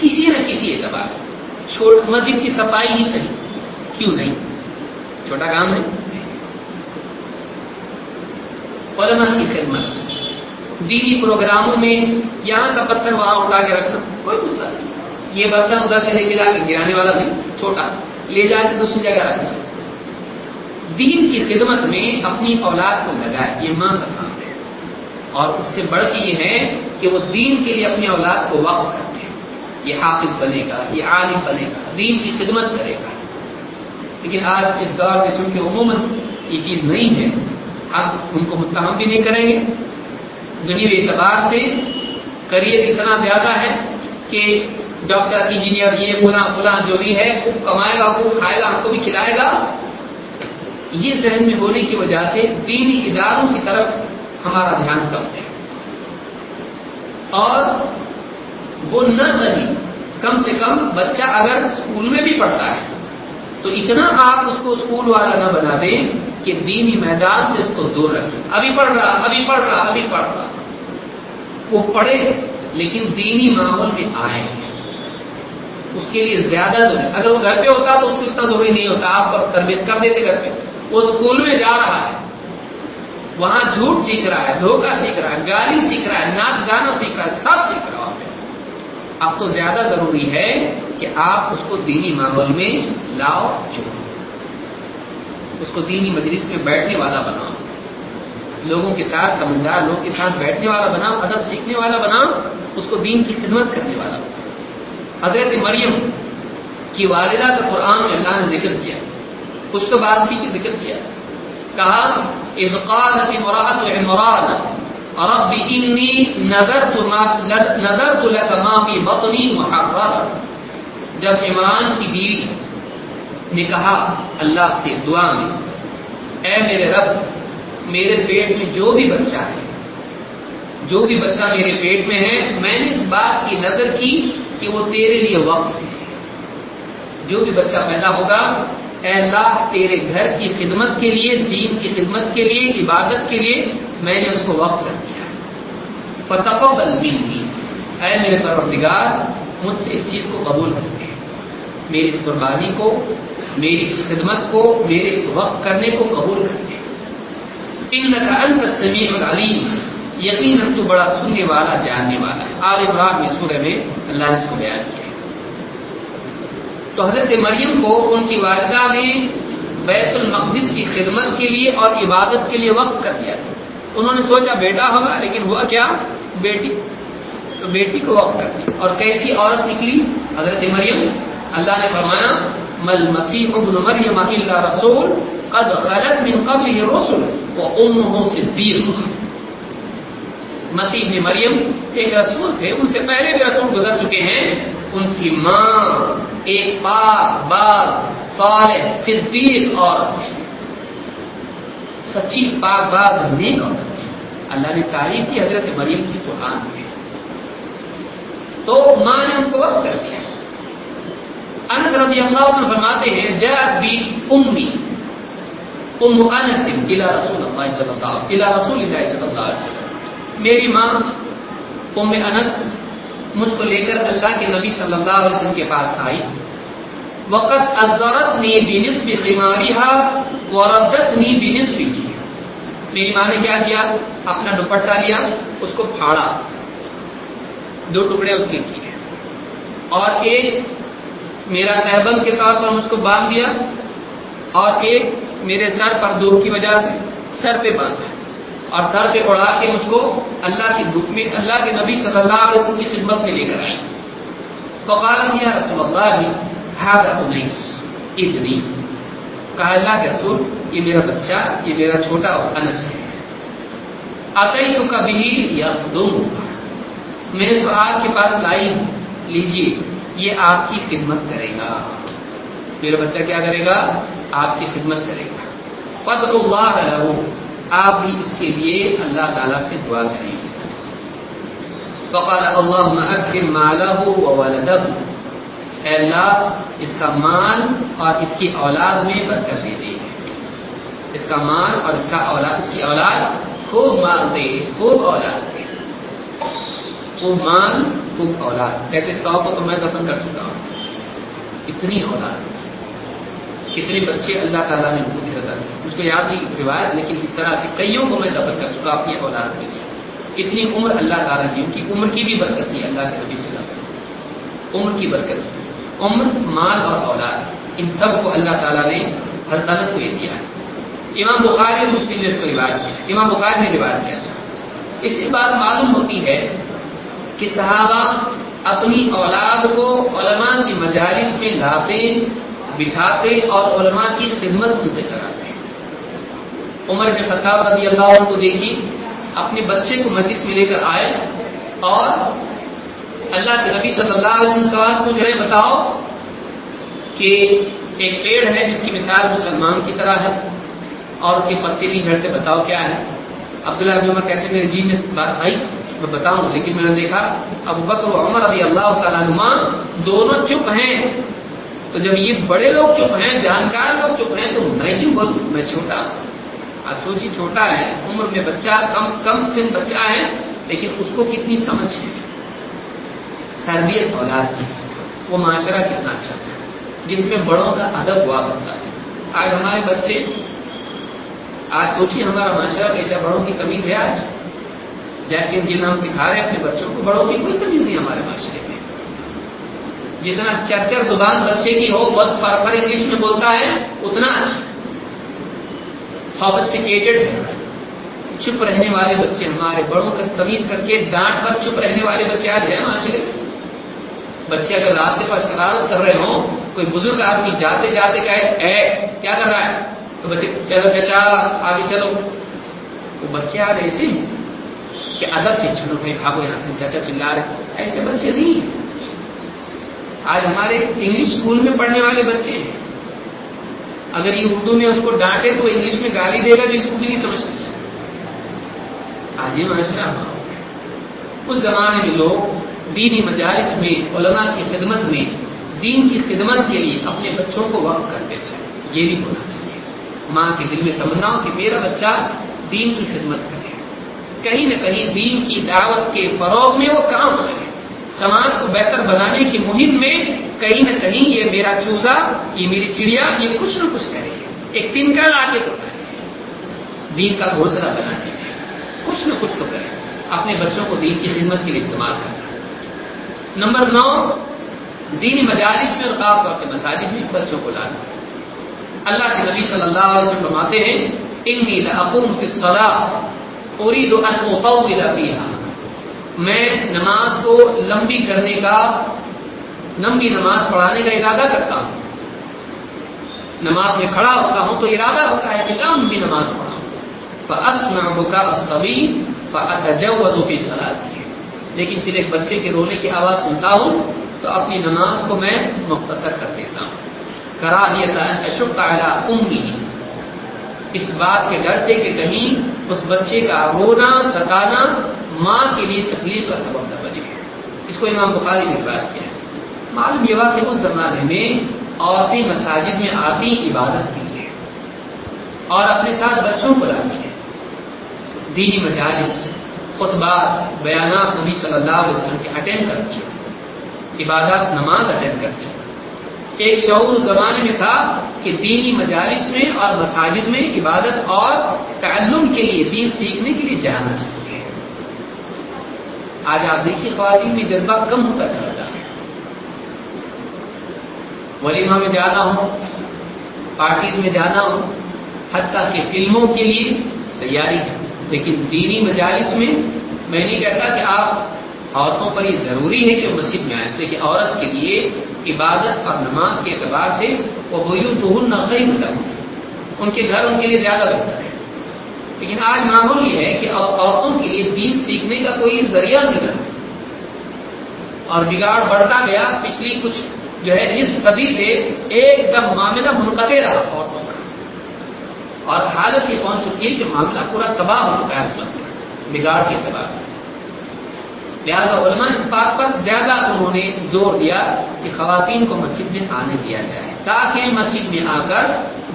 کسی نہ کسی اعتبار سے۔ چھوٹ مسجد کی صفائی ہی صحیح۔ کیوں نہیں؟ چھوٹا کام ہے۔ علماء کی خدمت۔ دینی پروگراموں میں یہاں کا پتھر وہاں اٹھا کے رکھنا، کوئی مسئلہ نہیں۔ یہ برتن ادھر سے لے کے جا کے گرانے والا نہیں، چھوٹا۔ لے جا کے دوسری جگہ رکھنا دین کی خدمت میں اپنی اولاد کو لگائے، یہ ماں کا کام ہے۔ اور اس سے بڑھ کے یہ ہے کہ وہ دین کے لیے اپنی اولاد کو وقف کرتے یہ حافظ بنے گا، یہ عالم بنے گا، دین کی خدمت کرے گا۔ لیکن آج اس دور میں چونکہ عموماً یہ چیز نہیں ہے، ہم ان کو متہم بھی نہیں کریں گے۔ دنیا اعتبار سے کریئر اتنا زیادہ ہے کہ ڈاکٹر انجینئر یہ فلاں فلاں جو بھی ہے، خوب کمائے گا، خوب کھائے گا، ہم کو بھی کھلائے گا۔ یہ ذہن میں ہونے کی وجہ سے دینی اداروں کی طرف ہمارا دھیان کم ہے۔ اور وہ نہ صحیح کم سے کم بچہ اگر اسکول میں بھی پڑھتا ہے، تو اتنا آپ اس کو اسکول والا نہ بنا دیں کہ دینی میدان سے اس کو دور رکھیں۔ ابھی پڑھ رہا، ابھی پڑھ رہا، ابھی پڑھ رہا۔ وہ پڑھے، لیکن دینی ماحول میں آئے۔ اس کے لیے زیادہ ضروری اگر وہ گھر پہ ہوتا تو اس کو اتنا ضروری نہیں ہوتا۔ آپ تربیت کر دیتے گھر پہ۔ وہ اسکول میں جا رہا ہے۔ وہاں جھوٹ سیکھ رہا ہے، دھوکہ سیکھ رہا ہے، گالی سیکھ رہا ہے، ناچ گانا سیکھ رہا ہے، سب سیکھ رہا ہے۔ اب تو زیادہ ضروری ہے کہ آپ اس کو دینی ماحول میں لاؤ جوڑو اس کو دینی مجلس میں بیٹھنے والا بناؤ۔ لوگوں کے ساتھ، سمجھدار لوگوں کے ساتھ بیٹھنے والا بناؤ، ادب سیکھنے والا بناؤ، اس کو دین کی خدمت کرنے والا بناؤ۔ حضرت مریم کی والدہ کا قرآن میں اللہ نے ذکر کیا۔ کچھ تو بات بھی ذکر کیا۔ کہا اذقالت مرات عمران رب انی نظرت نظرت لك ما في بطني محررا۔ جب عمران کی بیوی نے کہا، اللہ سے دعا میں اے میرے رب، میرے پیٹ میں جو بھی بچہ ہے، جو بھی بچہ میرے پیٹ میں ہے، میں نے اس بات کی نظر کی کہ وہ تیرے لیے وقف ہے۔ جو بھی بچہ پیدا ہوگا، اے اللہ، تیرے گھر کی خدمت کے لیے، دین کی خدمت کے لیے، عبادت کے لیے میں نے اس کو وقف کر دیا۔ پتہ بلبی اے میرے پروردگار، مجھ سے اس چیز کو قبول کر۔ دے میری اس قربانی کو، میری اس خدمت کو، میرے اس وقت کرنے کو قبول کر۔ دے ان کا انت سمیع العلیم یقیناً تو بڑا سننے والا، جاننے والا ہے۔ آل عمران میں سورہ میں اللہ نے اس کو بیان کیا۔ تو حضرت مریم کو، ان کی والدہ نے بیت المقدس کی خدمت کے لیے اور عبادت کے لیے وقف کر دیا تھا۔ انہوں نے سوچا بیٹا ہوگا، لیکن ہوا کیا؟ بیٹی، تو بیٹی کو وقف کر اور کیسی عورت نکلی؟ حضرت مریم۔ اللہ نے فرمایا مل مسیح ابن مریم الا رسول قد خلت من قبله الرسل وامه صدیق. مسیح ابن مریم ایک رسول تھے۔ ان سے پہلے بھی رسول گزر چکے ہیں۔ ان کی ماں ایک پاک، باز، صالح، صدیق عورت تھی۔ سچی پاک، باز، نیک عورت۔ اللہ نے تعریف کی، حضرت مریم کی قرآن میں۔ تو ماں نے ان کو وقت کر دیا۔ انس رضی اللہ عنہ فرماتے ہیں جاءت بی امی، ام انس الى رسول اللہ صلی اللہ الى رسول اللہ صلی اللہ علیہ وسلم۔ میری ماں، ام انس، مجھ کو لے کر اللہ کے نبی صلی اللہ علیہ وسلم کے پاس آئی۔ وقت ازرت نے بینس بھی خماری وردت نی بینس بھی کی میری ماں نے کیا کیا؟ اپنا دوپٹہ لیا، اس کو پھاڑا۔ دو ٹکڑے اس کے کیے۔ اور ایک میرا تہبند کے طور پر مجھ کو باندھ دیا، اور ایک میرے سر پر دور کی وجہ سے سر پہ باندھا۔ اور سر پہ اڑا کے مجھ کو اللہ کی دکھ میں اللہ کے نبی صلی اللہ علیہ وسلم کی خدمت میں لے کر آئی فقال، یا رسول اللہ، هذا انیس ابنی کہا اللہ کے رسول، یہ میرا بچہ، یہ میرا چھوٹا انس ہے۔ عطی تو کبھی یا میں اس کو آپ کے پاس لائی ہوں۔ لیجیے یہ آپ کی خدمت کرے گا۔ میرا بچہ کیا کرے گا؟ آپ کی خدمت کرے گا۔ فضل اللہ له۔ آپ بھی اس کے لیے اللہ تعالیٰ سے دعا کریں۔ گے فقال اللهم اكثر ماله وولده۔ اے اللہ، اس کا مال اور اس کی اولاد میں برکت دے دے اس کا مال اور اس کا اولاد، اس کی اولاد خوب مال دے خوب اولاد۔ دے خوب مال، خوب اولاد۔ کہتے سو کو تو میں دفن کر چکا ہوں۔ اتنی اولاد۔ کتنے بچے اللہ تعالیٰ نے ان کو سے مجھ کو یاد نہیں روایت، لیکن اس طرح سے کئیوں کو میں دفن کر چکا اپنی اولاد میں سے اتنی عمر اللہ تعالیٰ نے ان کی عمر کی بھی برکت تھی اللہ کے نبی صلی اللہ علیہ وسلم۔ عمر کی برکت تھی۔ عمر، مال اور اولاد، ان سب کو اللہ تعالیٰ نے ہر طرح سے دیا ہے۔ امام بخاری اور مسلم نے اس کو روایت کیا۔ امام بخاری نے روایت کیا۔ اس سے بات معلوم ہوتی ہے کہ صحابہ اپنی اولاد کو علماء کی مجالس میں لاتے، بٹھاتے اور علماء کی خدمت ان سے کراتے۔ عمر کے خطاب رضی اللہ عنہ کو دیکھی اپنے بچے کو مجلس میں لے کر آئے اور اللہ کے نبی صلی اللہ علیہ وسلم سوال پوچھ رہے بتاؤ کہ ایک پیڑ ہے جس کی مثال مسلمان کی طرح ہے اور اس کے پتے نہیں جھڑتے، بتاؤ کیا ہے؟ عبداللہ ابن عمر کہتے ہیں، میرے جی میں بات، بھائی، میں بتاؤں، لیکن میں نے دیکھا، ابو بکر و عمر رضی اللہ تعالیٰ نما دونوں چپ ہیں۔ تو جب یہ بڑے لوگ چپ ہیں، جانکار لوگ چپ ہیں، تو میں کیوں بولوں؟ میں چھوٹا۔ آپ سوچی چھوٹا ہے، عمر میں بچہ کم کم سن بچہ ہے، لیکن اس کو کتنی سمجھ ہے؟ تربیت اولاد کی وہ معاشرہ کتنا اچھا تھا۔ جس میں بڑوں کا ادب ہوا کرتا تھا۔ آج ہمارے بچے، آج سوچیے ہمارا معاشرہ کیسا بڑوں کی تمیز ہے آج۔ جبکہ جن ہم سکھا رہے ہیں اپنے بچوں کو، بڑوں کی کوئی تمیز نہیں ہمارے معاشرے میں۔ جتنا چرچر زبان بچے کی ہو، بس فر انگلش میں بولتا ہے، اتنا اچھا۔ سوفسٹیکیٹڈ ہے۔ چپ رہنے والے بچے، ہمارے بڑوں کا تمیز کر کے ڈانٹ پر چپ رہنے والے بچے آج ہیں معاشرے میں۔ بچے اگر راستے پر شرارت کر رہے ہوں، کوئی بزرگ آدمی جاتے جاتے کہے، اے، کیا کر رہا ہے؟ تو بچے چلو چچا آگے چلو۔ وہ بچے آ رہے ایسے کہ ادب سے چلو، بھائی، بھاگو، یہاں سے چچا چلا رہے ایسے بچے نہیں آج ہمارے انگلش اسکول میں پڑھنے والے بچے ہیں۔ اگر یہ اردو میں اس کو ڈانٹے تو انگلش میں گالی دے گا بھی اس کو بھی نہیں سمجھتے۔ آج یہ معاشرہ اس زمانے میں لوگ دینی مجالس میں، علماء کی خدمت میں دین کی خدمت کے لیے اپنے بچوں کو وقف کرتے تھے۔ یہ بھی ہونا چاہیے۔ ماں کے دل میں تمنا ہو کہ میرا بچہ دین کی خدمت کرے۔ کہیں نہ کہیں دین کی دعوت کے فروغ میں وہ کام کرے۔ سماج کو بہتر بنانے کی مہم میں کہیں نہ کہیں یہ میرا چوزا، یہ میری چڑیا، یہ کچھ نہ کچھ کرے۔ ایک دن کا لا کے تو کرے۔ دین کا گھوسلہ بنانے میں کچھ نہ کچھ تو کرے۔ اپنے بچوں کو دین کی خدمت کے لیے استعمال کرنا نمبر نو، دینی مجالس میں اور خاص طور سے مساجد میں بچوں کو لانا۔ اللہ کے نبی صلی اللہ علیہ وسلم فرماتے ہیں انی لأقوم فی الصلاة اريد ان اطول فیہا۔ میں نماز کو لمبی کرنے کا، لمبی نماز پڑھانے کا ارادہ کرتا ہوں۔ نماز میں کھڑا ہوتا ہوں تو ارادہ ہوتا ہے کہ لمبی نماز پڑھاؤں۔ فاسمع بکاء الصبی فاتجوز فی صلاتی لیکن پھر ایک بچے کے رونے کی آواز سنتا ہوں تو اپنی نماز کو میں مختصر کر دیتا ہوں۔ کراہیت اشق علی امی۔ اس بات کے ڈر سے کہ کہیں اس بچے کا رونا، ستانا ماں کے لیے تکلیف کا سبب نہ بنے۔ اس کو امام بخاری نے بات کیا معلوم یہ بات کہ اس زمانے میں عورتیں مساجد میں آتی عبادت کے لیے اور اپنے ساتھ بچوں کو لاتی ہیں۔ دینی مجالس خطبات بیانات نبی صلی اللہ علیہ وسلم کے اٹینڈ کرتی ہیں عبادات نماز اٹینڈ کرتی ہیں ایک شعور اس زمانے میں تھا کہ دینی مجالس میں اور مساجد میں عبادت اور تعلم کے لیے، دین سیکھنے کے لیے جانا چاہیے۔ آج آپ دیکھیے خواتین میں جذبہ کم ہوتا چلا جا رہا ہے۔ ولیمہ میں جانا ہو، پارٹیز میں جانا ہو، حتیٰ کہ فلموں کے لیے تیاری ہے لیکن دینی مجالس میں میں نہیں کہتا کہ آپ عورتوں پر یہ ضروری ہے کہ مسجد میں آئے اس لیے کہ عورت کے لیے عبادت اور نماز کے اعتبار سے وہ بویو تو خرید ان کے گھر ان کے لیے زیادہ بہتر ہے۔ لیکن آج معمول یہ ہے کہ عورتوں کے لیے دین سیکھنے کا کوئی ذریعہ نہیں رہا اور بگاڑ بڑھتا گیا۔ پچھلی کچھ جو ہے اس صدی سے ایک دم معاملہ منقطع رہا عورتوں کا۔ اور حالت یہ پہنچ چکی ہے کہ معاملہ پورا تباہ ہو چکا ہے حکومت کا بگاڑ کے اعتبار سے۔ لہٰذا علماء اس بات پر زیادہ انہوں نے زور دیا کہ خواتین کو مسجد میں آنے دیا جائے، تاکہ مسجد میں آ کر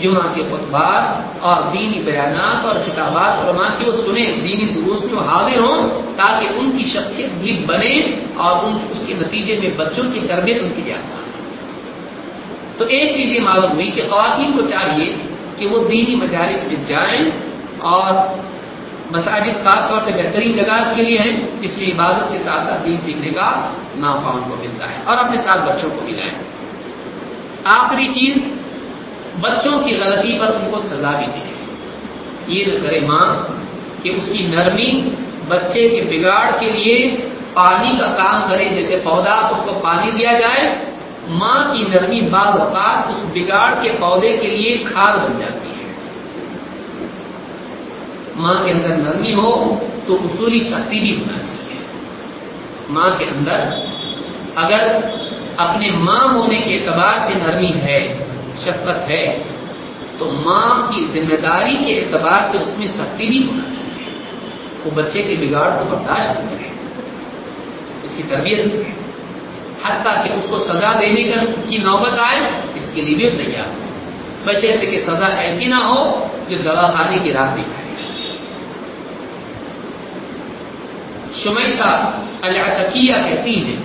جمعہ کے خطبات اور دینی بیانات اور خطابات علماء کی وہ سنیں، دینی دروس میں وہ حاضر ہوں تاکہ ان کی شخصیت بھی بنے اور ان اس کے نتیجے میں بچوں کی تربیت ان کی لیے آسان تو ایک چیز یہ معلوم ہوئی کہ خواتین کو چاہیے کہ وہ دینی مجالس میں جائیں اور مساجد خاص طور سے بہترین جگہ اس کے لیے ہے جس میں عبادت کے ساتھ ساتھ دین سیکھنے کا نافع ان کو ملتا ہے اور اپنے ساتھ بچوں کو بھی لائیں۔ آخری چیز، بچوں کی غلطی پر ان کو سزا بھی دے یہ نہ کرے ماں کہ اس کی نرمی بچے کے بگاڑ کے لیے پانی کا کام کرے، جیسے پودا اس کو پانی دیا جائے ماں کی نرمی بعض اوقات اس بگاڑ کے پودے کے لیے کھاد بن جاتی ہے۔ ماں کے اندر نرمی ہو تو اصولی سختی بھی ہونا چاہیے۔ ماں کے اندر اگر اپنے ماں ہونے کے اعتبار سے نرمی ہے، شفقت ہے، تو ماں کی ذمہ داری کے اعتبار سے اس میں سختی بھی ہونا چاہیے۔ وہ بچے کے بگاڑ کو برداشت نہیں کرے اس کی تربیت کرے حتیٰ کہ اس کو سزا دینے کا کی نوبت آئے، اس کے لیے بھی تیار۔ ہو بشرط کہ سزا ایسی نہ ہو جو دوا خانے کی راہ دکھائے۔ شمیسا العتقیہ کہتی ہیں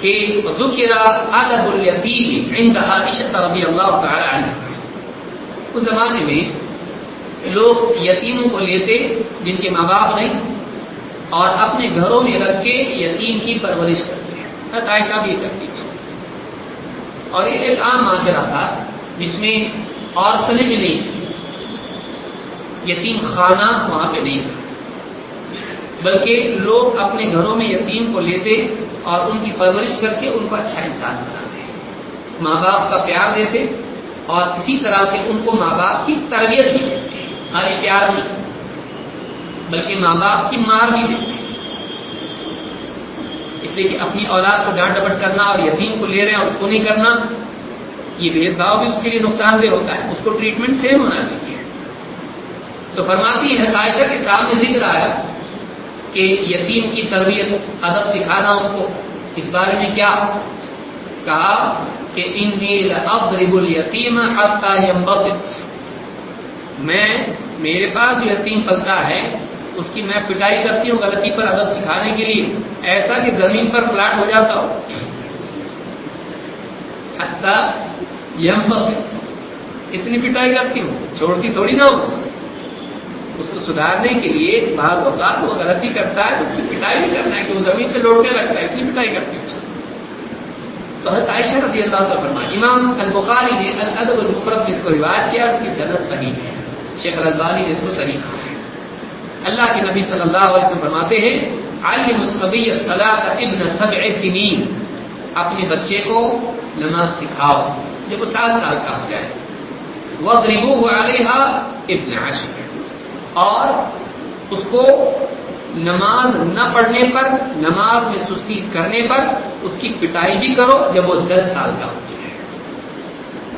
کہ ذکر ادب الیتیم عند عائشہ رضی اللہ تعالی عنہ۔ اس زمانے میں لوگ یتیموں کو لیتے جن کے ماں باپ نہیں اور اپنے گھروں میں رکھ کے یتیم کی پرورش کرتے ہیں۔ عائشہ بھی کرتی تھی اور یہ ایک عام معاشرہ تھا جس میں آرفنیج نہیں تھی۔ یتیم خانہ وہاں پہ نہیں تھا۔ بلکہ لوگ اپنے گھروں میں یتیم کو لیتے اور ان کی پرورش کر کے ان کو اچھا انسان بناتے۔ ماں باپ کا پیار دیتے اور اسی طرح سے ان کو ماں باپ کی تربیت بھی دیتے۔ خالی پیار نہیں بلکہ ماں باپ کی مار بھی دیتے اس لیے کہ اپنی اولاد کو ڈانٹ ڈپٹ کرنا اور یتیم کو لے رہے ہیں اور اس کو نہیں کرنا، یہ بھید بھاؤ بھی اس کے لیے نقصان دہ ہوتا ہے۔ اس کو ٹریٹمنٹ سیم ہونا چاہیے۔ تو فرماتی ہے، عائشہ کے سامنے ذکر آیا کہ یتیم کی تربیت، ادب سکھانا اس کو۔ اس بارے میں کیا؟ کہا کہ ان اضرب الیتیم حتى میں، میرے پاس جو یتیم پلتا ہے اس کی میں پٹائی کرتی ہوں غلطی پر ادب سکھانے کے لیے۔ ایسا کہ زمین پر فلیٹ ہو جاتا ہو۔ حتى اتنی پٹائی کرتی ہوں، چھوڑتی تھوڑی نہ اس اس کو سدھارنے کے لیے بعض اوقات وہ غلطی کرتا ہے تو اس کی پٹائی بھی کرنا ہے کہ وہ زمین پہ لوٹنے لگتا ہے، اتنی پٹائی کرتی ہے تو حضرت عائشہ رضی اللہ تعالیٰ فرما امام البخاری نے الادب المفرد میں اس کو روایت کیا اور اس کی صنعت صحیح ہے۔ شیخ البانی نے اس کو صحیح کہا۔ اللہ کے نبی صلی اللہ علیہ وسلم فرماتے ہیں، علم الصبی صلاح ابن سبع سنین۔ اپنے بچے کو نماز سکھاؤ، جب وہ سات سال کا ہو جائے۔ وضربوه علیہا ابن عشر۔ اور اس کو نماز نہ پڑھنے پر، نماز میں سستی کرنے پر اس کی پٹائی بھی کرو جب وہ دس سال کا ہو جائے۔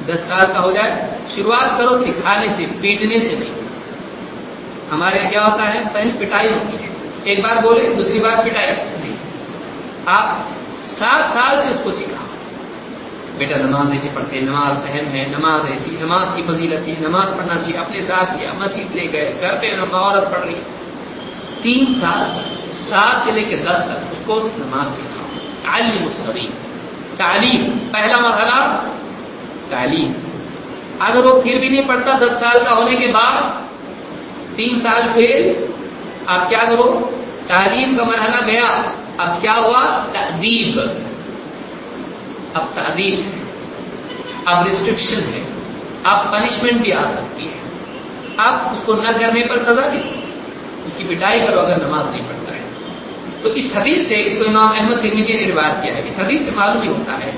دس سال کا ہو جائے، شروعات کرو سکھانے سے، پیٹنے سے نہیں۔ ہمارے یہاں کیا ہوتا ہے؟ پہلی پٹائی ہوتی ہے۔ ایک بار بولے، دوسری بار پٹائی۔ نہیں آپ سات سال سے اس کو سکھاؤ۔ بیٹا، نماز ایسے پڑھتے نماز اہم ہے، نماز ایسی، نماز کی فضیلت تھی نماز پڑھنا چاہیے۔ اپنے ساتھ کیا مسجد لے گئے، گھر پہ عورت پڑھ رہی تین سال سات سے لے کے دس تک اس کو نماز سکھاؤ۔ تعلیم الصبی تعلیم، پہلا مرحلہ۔ تعلیم۔ اگر وہ پھر بھی نہیں پڑھتا، دس سال کا ہونے کے بعد تین سال پھر آپ کیا کرو؟ تعلیم کا مرحلہ گیا۔ اب کیا ہوا؟ تہذیب اب تعدیل ہے۔ اب ریسٹرکشن ہے۔ اب پنشمنٹ بھی آ سکتی ہے۔ اب اس کو نہ کرنے پر سزا دی اس کی پٹائی کرو اگر نماز نہیں پڑھتا ہے۔ تو اس حدیث سے اس کو امام احمد ترمیدی نے روایت کیا ہے۔ اس حدیث سے معلوم ہی ہوتا ہے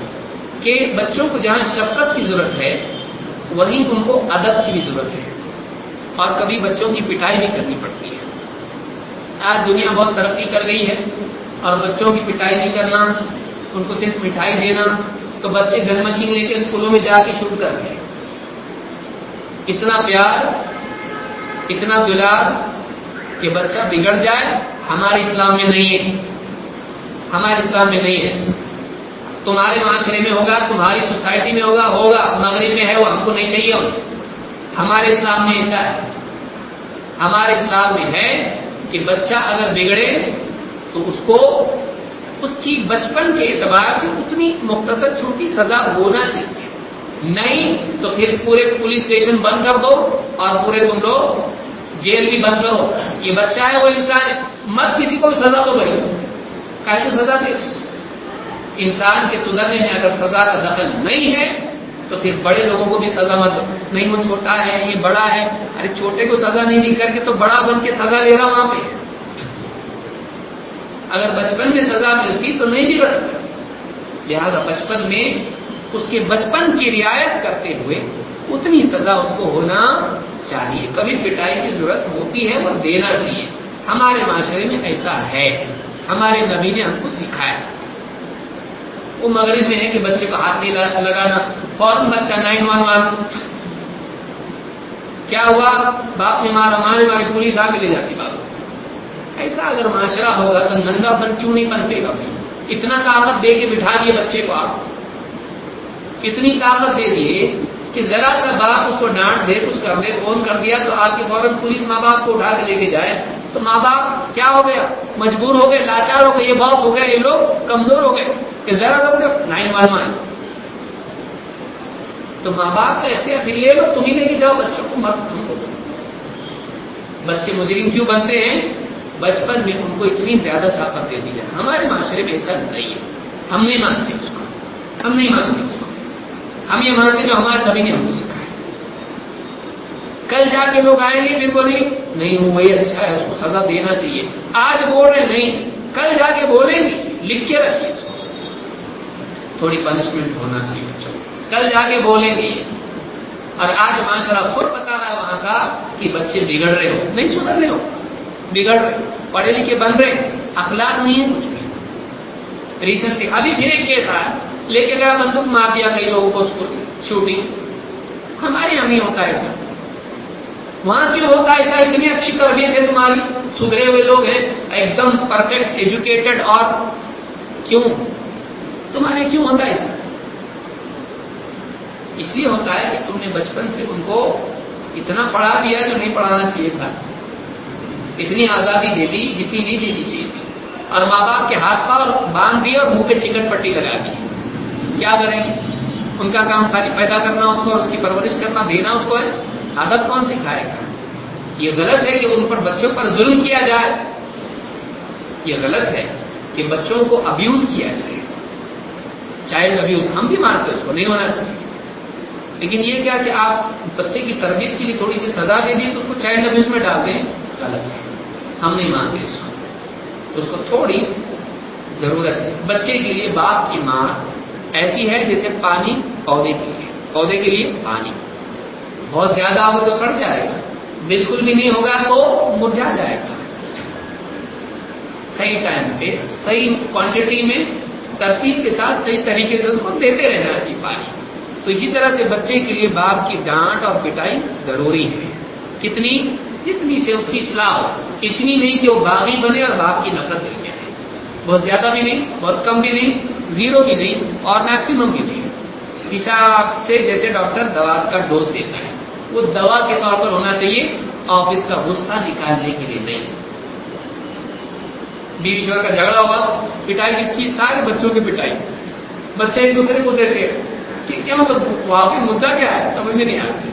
کہ بچوں کو جہاں شفقت کی ضرورت ہے، وہیں ان کو ادب کی بھی ضرورت ہے۔ اور کبھی بچوں کی پٹائی بھی کرنی پڑتی ہے۔ آج دنیا بہت ترقی کر گئی ہے اور بچوں کی پٹائی نہیں کرنا، ان کو صرف مٹھائی دینا، تو بچے گن مشین لے کے اسکولوں میں جا کے شروع کر رہے ہیں۔ اتنا پیار، اتنا دلار کہ بچہ بگڑ جائے، ہمارے اسلام میں نہیں ہے۔ ہمارے اسلام میں نہیں ہے۔ تمہارے معاشرے میں ہوگا، تمہاری سوسائٹی میں ہوگا ہوگا، مغرب میں ہے، وہ ہم کو نہیں چاہیے۔ ہمارے اسلام میں ایسا ہے۔ ہمارے اسلام میں ہے کہ بچہ اگر بگڑے تو اس کو اس کی بچپن کے اعتبار سے اتنی مختصر چھوٹی سزا ہونا چاہیے۔ نہیں تو پھر پورے پولیس اسٹیشن بند کر دو اور پورے تم لوگ جیل بھی بند کرو۔ یہ بچہ ہے، وہ انسان ہے۔ مت کسی کو سزا دو بھائی۔ کہیں سزا دے۔ انسان کے سدھرنے میں اگر سزا کا دخل نہیں ہے تو پھر بڑے لوگوں کو بھی سزا مت دو۔ نہیں، وہ چھوٹا ہے، یہ بڑا ہے۔ ارے، چھوٹے کو سزا نہیں دی کر کے تو بڑا بن کے سزا لے رہا وہاں پہ اگر بچپن میں سزا ملتی تو نہیں بھی رہتا لہذا بچپن میں اس کے بچپن کی رعایت کرتے ہوئے اتنی سزا اس کو ہونا چاہیے۔ کبھی پٹائی کی ضرورت ہوتی ہے، وہ دینا چاہیے۔ ہمارے معاشرے میں ایسا ہے۔ ہمارے نبی نے ہم کو سکھایا۔ وہ مغرب میں ہے کہ بچے کو ہاتھ نہیں لگانا۔ فوراً بچہ نائن ون ون کیا ہوا؟ باپ نے مارا، ماں نے ماری، پولیس آ کے لے جاتی باپ۔ ایسا اگر معاشرہ ہوگا تو ننگا پن کیوں نہیں پنپے گا؟ اتنا طاقت دے کے بٹھا دیے بچے کو آپ۔ اتنی طاقت دے دیے کہ ذرا سا باپ اس کو ڈانٹ دے، کچھ کر دے، فون کر دیا تو آ کے فوراً پولیس ماں باپ کو اٹھا کے لے کے جائے۔ تو ماں باپ کیا ہو گیا؟ مجبور ہو گئے، لاچار ہو گئے، یہ باس ہو گیا یہ لوگ کمزور ہو گئے، کہ ذرا سا نائن ون ون۔ تو ماں باپ کا اختیار پھر یہ لو تم ہی لے کے جاؤ، بچوں کو مت ہم کو بچے مجرم کیوں بنتے ہیں؟ بچپن میں ان کو اتنی زیادہ طاقت دے دی جائے۔ ہمارے معاشرے میں ایسا نہیں ہے۔ ہم نہیں مانتے اس کو۔ ہم نہیں مانتے اس کو۔ ہم یہ مانتے جو ہمارے نبی نے ہم کو سکھایا۔ کل جا کے لوگ آئیں گے پھر بولیں نہیں وہ وہی اچھا ہے، اس کو سزا دینا چاہیے۔ آج بول رہے نہیں، کل جا کے بولیں گے، لکھ کے رکھیے اس کو۔ تھوڑی پنشمنٹ ہونا چاہیے، بچوں کل جا کے بولیں گے۔ اور آج ماشاء اللہ خود بتا رہا ہے وہاں کا کہ بچے بگڑ رہے ہو۔ نہیں سدھر رہے ہو، بگڑ رہے پڑھے لکھے بن رہے اخلاق نہیں ہے کچھ بھی ریسنٹلی ابھی پھر ایک کیس آیا، لے کے گیا بندوق، مار دیا کئی لوگوں کو اس کو شوٹنگ ہمارے یہاں نہیں ہوتا ایسا۔ وہاں کیوں ہوتا ایسا اتنی اچھی تربیت ہے تمہاری۔ سدھرے ہوئے لوگ ہیں، ایک دم پرفیکٹ ایجوکیٹڈ اور کیوں؟ تمہارے کیوں ہوتا ایسا اس لیے ہوتا ہے کہ تم نے بچپن سے ان کو اتنا پڑھا دیا جو نہیں پڑھانا چاہیے تھا۔ اتنی آزادی دے دی جتنی نہیں دینی چاہیے تھی۔ اور ماں باپ کے ہاتھ پاؤ باندھ دیے اور منہ پہ چکن پٹی لگا دی۔ کیا کریں؟ ان کا کام خالی پیدا کرنا اس کو اور اس کی پرورش کرنا، دینا اس کو ہے۔ عادت کون سکھائے گا؟ یہ غلط ہے کہ ان پر بچوں پر ظلم کیا جائے۔ یہ غلط ہے کہ بچوں کو ابیوز کیا جائے۔ چائلڈ ابیوز ہم بھی مانتے اس کو، نہیں ہونا چاہیے۔ لیکن یہ کیا کہ آپ بچے کی تربیت کے لیے تھوڑی سی سزا دے دیے تو اس کو چائلڈ ابیوز میں ڈال دیں؟ غلط ہے۔ ہم نہیں مانتے اس کو۔ اس کو تھوڑی ضرورت ہے۔ بچے کے لیے باپ کی ماں ایسی ہے جیسے پانی پودے کے لیے، پودے کے لیے پانی۔ بہت زیادہ ہوگا تو سڑ جائے گا۔ بالکل بھی نہیں ہوگا تو مرجھا جائے گا۔ صحیح ٹائم پہ، صحیح کوانٹٹی میں ترتیب کے ساتھ صحیح طریقے سے اس کو دیتے رہنا چاہیے پانی تو اسی طرح سے بچے کے لیے باپ کی ڈانٹ اور پٹائی ضروری ہے۔ کتنی، جتنی سے اس کی اصلاح ہو، اتنی نہیں کہ وہ باغی بنے اور باپ کی نفرت دل میں آئے بہت زیادہ بھی نہیں، بہت کم بھی نہیں، زیرو بھی نہیں اور میکسیمم بھی نہیں۔ حساب سے جیسے ڈاکٹر دوا کا ڈوز دیتا ہے۔ وہ دوا کے طور پر ہونا چاہیے، آفس کا غصہ نکالنے کے لیے نہیں۔ بیوی شور کا جھگڑا ہوا، پٹائی کس کی؟ سارے بچوں کی پٹائی۔ بچے ایک دوسرے کو دیتے کہ کیا مطلب؟ وہاں پہ مدعا کیا ہے؟ سمجھ میں نہیں آتی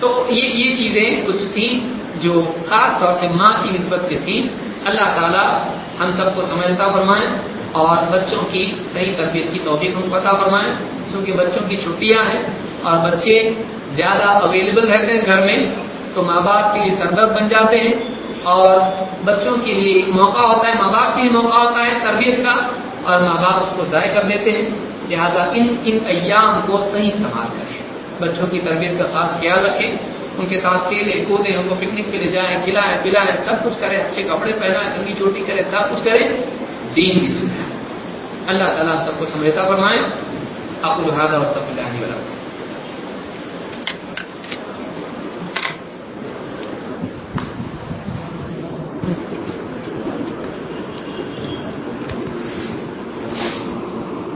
تو یہ یہ چیزیں کچھ تھیں جو خاص طور سے ماں کی نسبت سے تھیں۔ اللہ تعالیٰ ہم سب کو سمجھتا فرمائیں اور بچوں کی صحیح تربیت کی توفیق ہم پتا فرمائیں کیونکہ بچوں کی چھٹیاں ہیں اور بچے زیادہ اویلیبل رہتے ہیں گھر میں، تو ماں باپ کے لیے سردر بن جاتے ہیں۔ اور بچوں کے لیے موقع ہوتا ہے، ماں باپ کے لیے موقع ہوتا ہے تربیت کا، اور ماں باپ اس کو ضائع کر دیتے ہیں۔ لہذا ان ان ایام کو صحیح استعمال کریں۔ بچوں کی تربیت کا خاص خیال رکھیں۔ ان کے ساتھ کھیلے کودیں، ان کو پکنک پہ لے جائیں، کھلائیں، پلائیں، سب کچھ کریں، اچھے کپڑے پہنائیں کنگی چوٹی کریں، سب کچھ کریں۔ دین بھی سکھائیں اللہ تعالیٰ سب کو سمجھتا فرمائیں آپ کو لہٰذا وسط اللہ